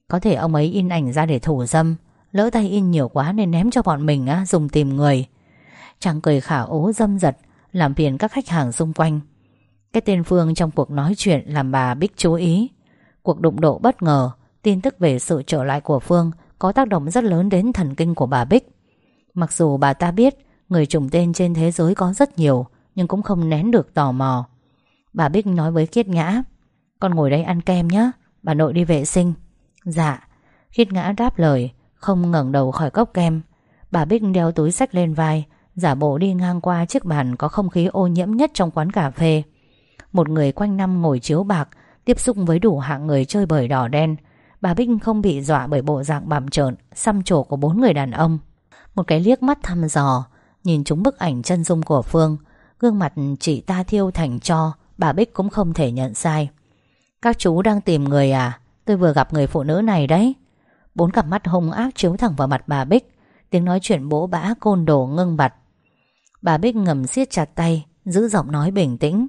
Có thể ông ấy in ảnh ra để thủ dâm Lỡ tay in nhiều quá nên ném cho bọn mình á, dùng tìm người Chàng cười khả ố dâm giật Làm phiền các khách hàng xung quanh Cái tên Phương trong cuộc nói chuyện Làm bà Bích chú ý Cuộc đụng độ bất ngờ Tin tức về sự trở lại của Phương có tác động rất lớn đến thần kinh của bà Bích. Mặc dù bà ta biết người trùng tên trên thế giới có rất nhiều, nhưng cũng không nén được tò mò. Bà Bích nói với Kiết Ngã, con ngồi đây ăn kem nhé, bà nội đi vệ sinh. Dạ, Khiết Ngã đáp lời, không ngẩng đầu khỏi cốc kem. Bà Bích đeo túi sách lên vai, giả bộ đi ngang qua chiếc bàn có không khí ô nhiễm nhất trong quán cà phê. Một người quanh năm ngồi chiếu bạc, tiếp xúc với đủ hạng người chơi bời đỏ đen, Bà Bích không bị dọa bởi bộ dạng bầm trợn Xăm trổ của bốn người đàn ông Một cái liếc mắt thăm dò Nhìn chúng bức ảnh chân dung của Phương Gương mặt chị ta thiêu thành cho Bà Bích cũng không thể nhận sai các chú đang tìm người à? Tôi vừa gặp người phụ nữ này đấy. Bốn cặp mắt hung ác chiếu thẳng vào mặt bà Bích. Tiếng nói chuyện bỗ bã, côn đồ ngưng bặt. Bà Bích ngầm siết chặt tay, Giữ giọng nói bình tĩnh.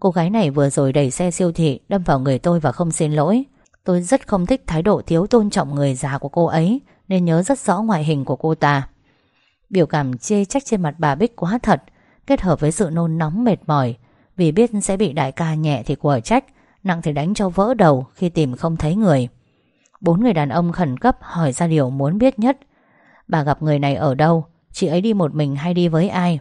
Cô gái này vừa rồi đẩy xe siêu thị, Đâm vào người tôi và không xin lỗi. Tôi rất không thích thái độ thiếu tôn trọng người già của cô ấy, Nên nhớ rất rõ ngoại hình của cô ta. Biểu cảm chê trách trên mặt bà Bích quá thật, Kết hợp với sự nôn nóng mệt mỏi. Vì biết sẽ bị đại ca nhẹ thì của trách Nặng thì đánh cho vỡ đầu khi tìm không thấy người. Bốn người đàn ông khẩn cấp hỏi ra điều muốn biết nhất. Bà gặp người này ở đâu? Chị ấy đi một mình hay đi với ai?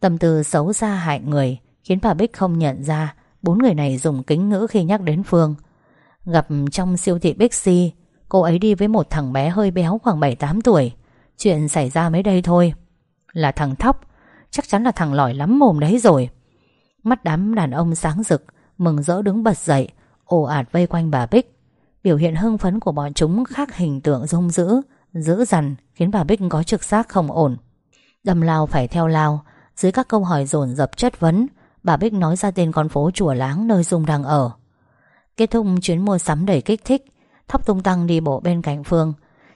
Tâm tư xấu xa hại người Khiến bà Bích không nhận ra Bốn người này dùng kính ngữ khi nhắc đến Phương. Gặp trong siêu thị Bixi Cô ấy đi với một thằng bé hơi béo khoảng 7-8 tuổi. Chuyện xảy ra mới đây thôi. Là thằng Thóc, Chắc chắn là thằng lỏi lắm mồm đấy rồi. Mắt đám đàn ông sáng rực Mừng rỡ đứng bật dậy ồ ạt vây quanh bà Bích. Biểu hiện hưng phấn của bọn chúng khác hình tượng rung dữ Dữ dằn Khiến bà Bích có trực giác không ổn. Đâm lao phải theo lao Dưới các câu hỏi dồn dập chất vấn Bà Bích nói ra tên con phố chùa láng nơi Dung đang ở. Kết thúc chuyến mua sắm đầy kích thích Thóc tung tăng đi bộ bên cạnh Phương.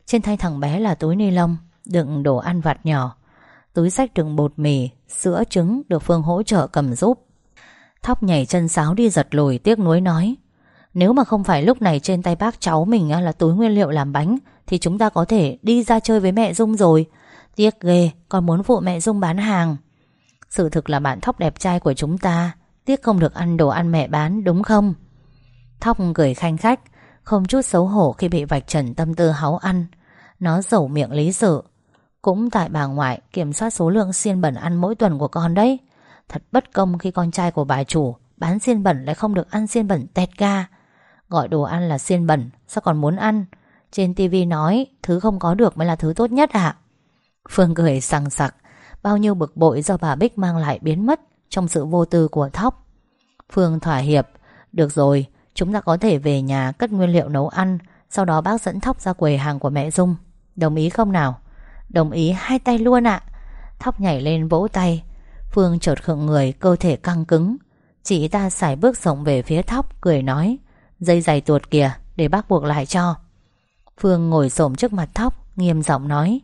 Trên tay thằng bé là túi ni lông Đựng đồ ăn vặt nhỏ. Túi sách đựng bột mì, sữa trứng Được Phương hỗ trợ cầm giúp. Thóc nhảy chân sáo đi giật lùi, Tiếc nuối nói, Nếu mà không phải lúc này trên tay bác cháu mình Là túi nguyên liệu làm bánh, Thì chúng ta có thể đi ra chơi với mẹ Dung rồi. Tiếc ghê Còn muốn phụ mẹ Dung bán hàng. Sự thực là bạn Thóc đẹp trai của chúng ta, Tiếc không được ăn đồ ăn mẹ bán, đúng không? Thóc cười khanh khách, Không chút xấu hổ khi bị vạch trần tâm tư háu ăn. Nó dẩu miệng lý sự, Cũng tại bà ngoại kiểm soát số lượng xiên bẩn ăn mỗi tuần của con đấy. Thật bất công khi con trai của bà chủ Bán xiên bẩn lại không được ăn xiên bẩn tẹt ga. Gọi đồ ăn là xiên bẩn, Sao còn muốn ăn? Trên tivi nói, thứ không có được mới là thứ tốt nhất ạ. Phương cười sằng sặc, Bao nhiêu bực bội do bà Bích mang lại biến mất Trong sự vô tư của Thóc. Phương thỏa hiệp, Được rồi, Chúng ta có thể về nhà cất nguyên liệu nấu ăn, Sau đó bác dẫn Thóc ra quầy hàng của mẹ Dung. Đồng ý không nào? Đồng ý, hai tay luôn ạ. Thóc nhảy lên vỗ tay Phương chợt khựng người, cơ thể căng cứng. Chị ta xài bước rộng về phía Thóc, Cười nói, Dây giày tuột kìa, để bác buộc lại cho. Phương ngồi xổm trước mặt Thóc, Nghiêm giọng nói,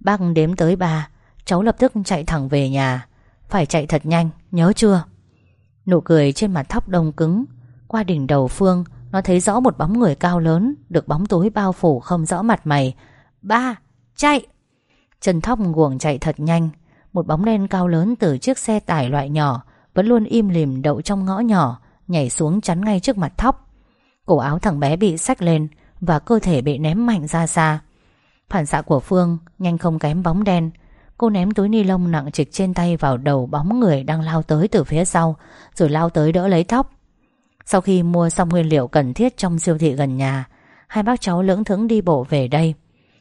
Bác đếm tới ba, Cháu lập tức chạy thẳng về nhà. Phải chạy thật nhanh, nhớ chưa? Nụ cười trên mặt Thóc đông cứng. Qua đỉnh đầu Phương, Nó thấy rõ một bóng người cao lớn, Được bóng tối bao phủ không rõ mặt mày. Ba, chạy! Chân Thóc guồng chạy thật nhanh. Một bóng đen cao lớn từ chiếc xe tải loại nhỏ Vẫn luôn im lìm đậu trong ngõ nhỏ, Nhảy xuống chắn ngay trước mặt Thóc. Cổ áo thằng bé bị sách lên Và cơ thể bị ném mạnh ra xa. Phản xạ của Phương Nhanh không kém bóng đen. Cô ném túi ni lông nặng trịch trên tay vào đầu bóng người đang lao tới từ phía sau, Rồi lao tới đỡ lấy thóc. Sau khi mua xong nguyên liệu cần thiết trong siêu thị gần nhà, Hai bác cháu lưỡng thững đi bộ về đây.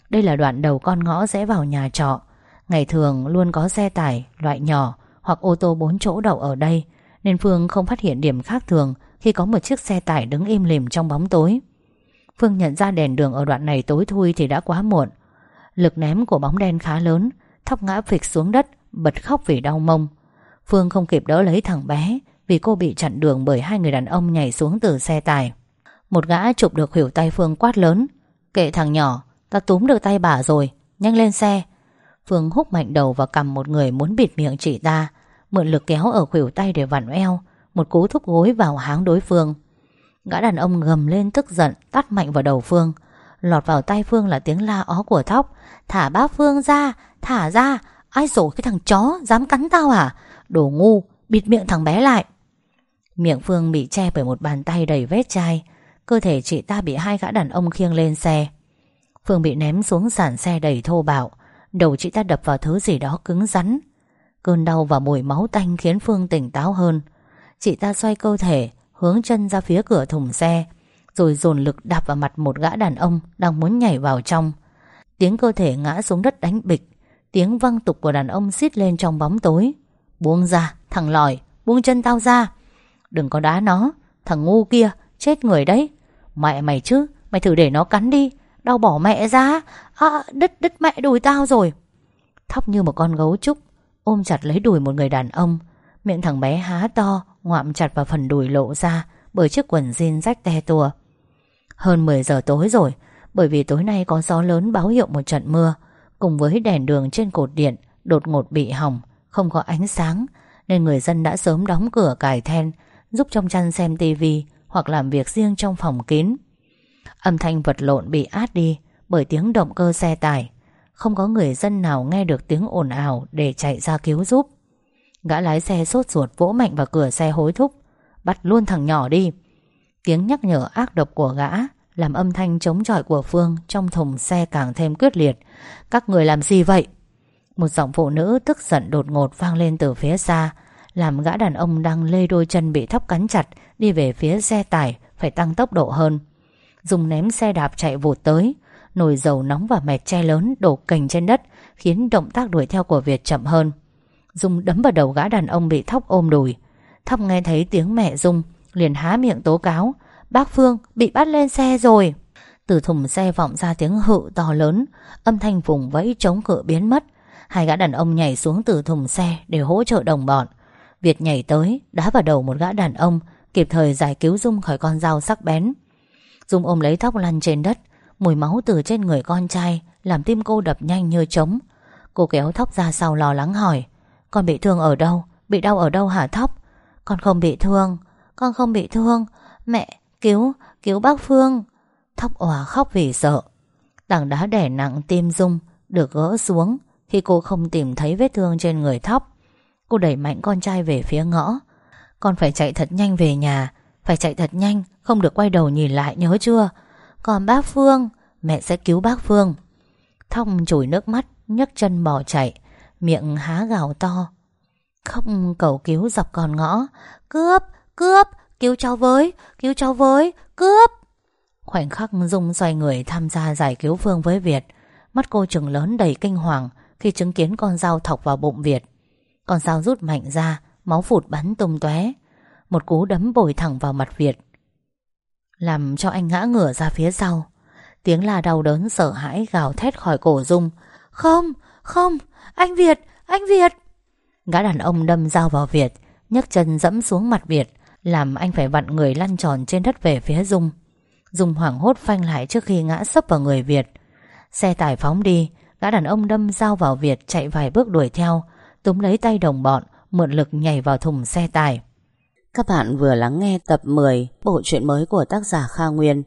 Đây là đoạn đầu con ngõ rẽ vào nhà trọ. Ngày thường luôn có xe tải, loại nhỏ Hoặc ô tô bốn chỗ đậu ở đây Nên Phương không phát hiện điểm khác thường Khi có một chiếc xe tải đứng im lìm trong bóng tối. Phương nhận ra đèn đường ở đoạn này tối thui thì đã quá muộn. Lực ném của bóng đen khá lớn Thóc ngã phịch xuống đất Bật khóc vì đau mông. Phương không kịp đỡ lấy thằng bé Vì cô bị chặn đường bởi hai người đàn ông nhảy xuống từ xe tải. Một gã chụp được hiểu tay Phương quát lớn Kệ thằng nhỏ Ta túm được tay bà rồi Nhanh lên xe. Phương húc mạnh đầu vào cầm một người muốn bịt miệng chị ta Mượn lực kéo ở khuỷu tay để vặn eo, Một cú thúc gối vào háng đối phương. Gã đàn ông gầm lên tức giận Tắt mạnh vào đầu Phương. Lọt vào tay Phương là tiếng la ó của Thóc. Thả bác Phương ra, Thả ra, Ai rổ cái thằng chó, Dám cắn tao à? Đồ ngu, Bịt miệng thằng bé lại. Miệng Phương bị che bởi một bàn tay đầy vết chai. Cơ thể chị ta bị hai gã đàn ông khiêng lên xe. Phương bị ném xuống sàn xe đầy thô bạo. Đầu chị ta đập vào thứ gì đó cứng rắn. Cơn đau và mùi máu tanh khiến Phương tỉnh táo hơn. Chị ta xoay cơ thể, Hướng chân ra phía cửa thùng xe, Rồi dồn lực đạp vào mặt một gã đàn ông Đang muốn nhảy vào trong. Tiếng cơ thể ngã xuống đất đánh bịch, Tiếng văng tục của đàn ông xít lên trong bóng tối. Buông ra, thằng lòi, Buông chân tao ra. Đừng có đá nó, Thằng ngu kia, chết người đấy. Mẹ mày chứ, Mày thử để nó cắn đi. Đau bỏ mẹ ra. À đứt đứt mẹ đùi tao rồi. Thóc như một con gấu trúc, Ôm chặt lấy đùi một người đàn ông. Miệng thằng bé há to, Ngoạm chặt vào phần đùi lộ ra Bởi chiếc quần jean rách te tua. Hơn 10 giờ tối rồi, Bởi vì tối nay có gió lớn báo hiệu một trận mưa, Cùng với đèn đường trên cột điện Đột ngột bị hỏng, Không có ánh sáng, Nên người dân đã sớm đóng cửa cài then, Giúp trong chăn xem tivi Hoặc làm việc riêng trong phòng kín. Âm thanh vật lộn bị át đi Bởi tiếng động cơ xe tải. Không có người dân nào nghe được tiếng ồn ào Để chạy ra cứu giúp. Gã lái xe sốt ruột vỗ mạnh vào cửa xe hối thúc, Bắt luôn thằng nhỏ đi. Tiếng nhắc nhở ác độc của gã Làm âm thanh chống chọi của Phương Trong thùng xe càng thêm quyết liệt. Các người làm gì vậy? Một giọng phụ nữ tức giận đột ngột vang lên từ phía xa, Làm gã đàn ông đang lê đôi chân bị thóc cắn chặt Đi về phía xe tải Phải tăng tốc độ hơn. Dùng ném xe đạp chạy vụt tới. Nồi dầu nóng và mẹt che lớn đổ cành trên đất, Khiến động tác đuổi theo của Việt chậm hơn. Dung đấm vào đầu gã đàn ông bị Thóc ôm đùi. Thóc nghe thấy tiếng mẹ Dung, Liền há miệng tố cáo. Bác Phương, bị bắt lên xe rồi. Từ thùng xe vọng ra tiếng hự to lớn, Âm thanh vùng vẫy chống cự biến mất. Hai gã đàn ông nhảy xuống từ thùng xe Để hỗ trợ đồng bọn. Việt nhảy tới, đá vào đầu một gã đàn ông, Kịp thời giải cứu Dung khỏi con dao sắc bén. Dung ôm lấy tóc lăn trên đất, Mùi máu từ trên người con trai Làm tim cô đập nhanh như trống. Cô kéo Thóc ra sau lo lắng hỏi, con bị thương ở đâu? Bị đau ở đâu hả Thóc? Con không bị thương, Con không bị thương. Mẹ, cứu Cứu bác Phương. Thóc òa khóc vì sợ. Tảng đá đẻ nặng tim Dung Được gỡ xuống Khi cô không tìm thấy vết thương trên người Thóc. Cô đẩy mạnh con trai về phía ngõ. Con phải chạy thật nhanh về nhà phải chạy thật nhanh Không được quay đầu nhìn lại nhớ chưa? Còn bác Phương Mẹ sẽ cứu bác Phương. Thông chùi nước mắt nhấc chân bỏ chạy Miệng há gào to. Không cầu cứu dọc con ngõ. Cướp, cướp, cứu cháu với Cứu cháu với, cướp. Khoảnh khắc Dung xoay người tham gia giải cứu Phương với Việt. Mắt cô trừng lớn đầy kinh hoàng Khi chứng kiến con dao thọc vào bụng Việt. Con dao rút mạnh ra Máu phụt bắn tung tóe. Một cú đấm bồi thẳng vào mặt Việt. Làm cho anh ngã ngửa ra phía sau. Tiếng la đau đớn sợ hãi gào thét khỏi cổ Dung. Không, không, anh Việt, anh Việt. Gã đàn ông đâm dao vào Việt nhấc chân dẫm xuống mặt Việt Làm anh phải vặn người lăn tròn trên đất về phía Dung. Dung hoảng hốt phanh lại trước khi ngã sấp vào người Việt. Xe tải phóng đi Gã đàn ông đâm dao vào Việt chạy vài bước đuổi theo Túm lấy tay đồng bọn Mượn lực nhảy vào thùng xe tải. Các bạn vừa lắng nghe tập 10 Bộ truyện mới của tác giả Kha Nguyên.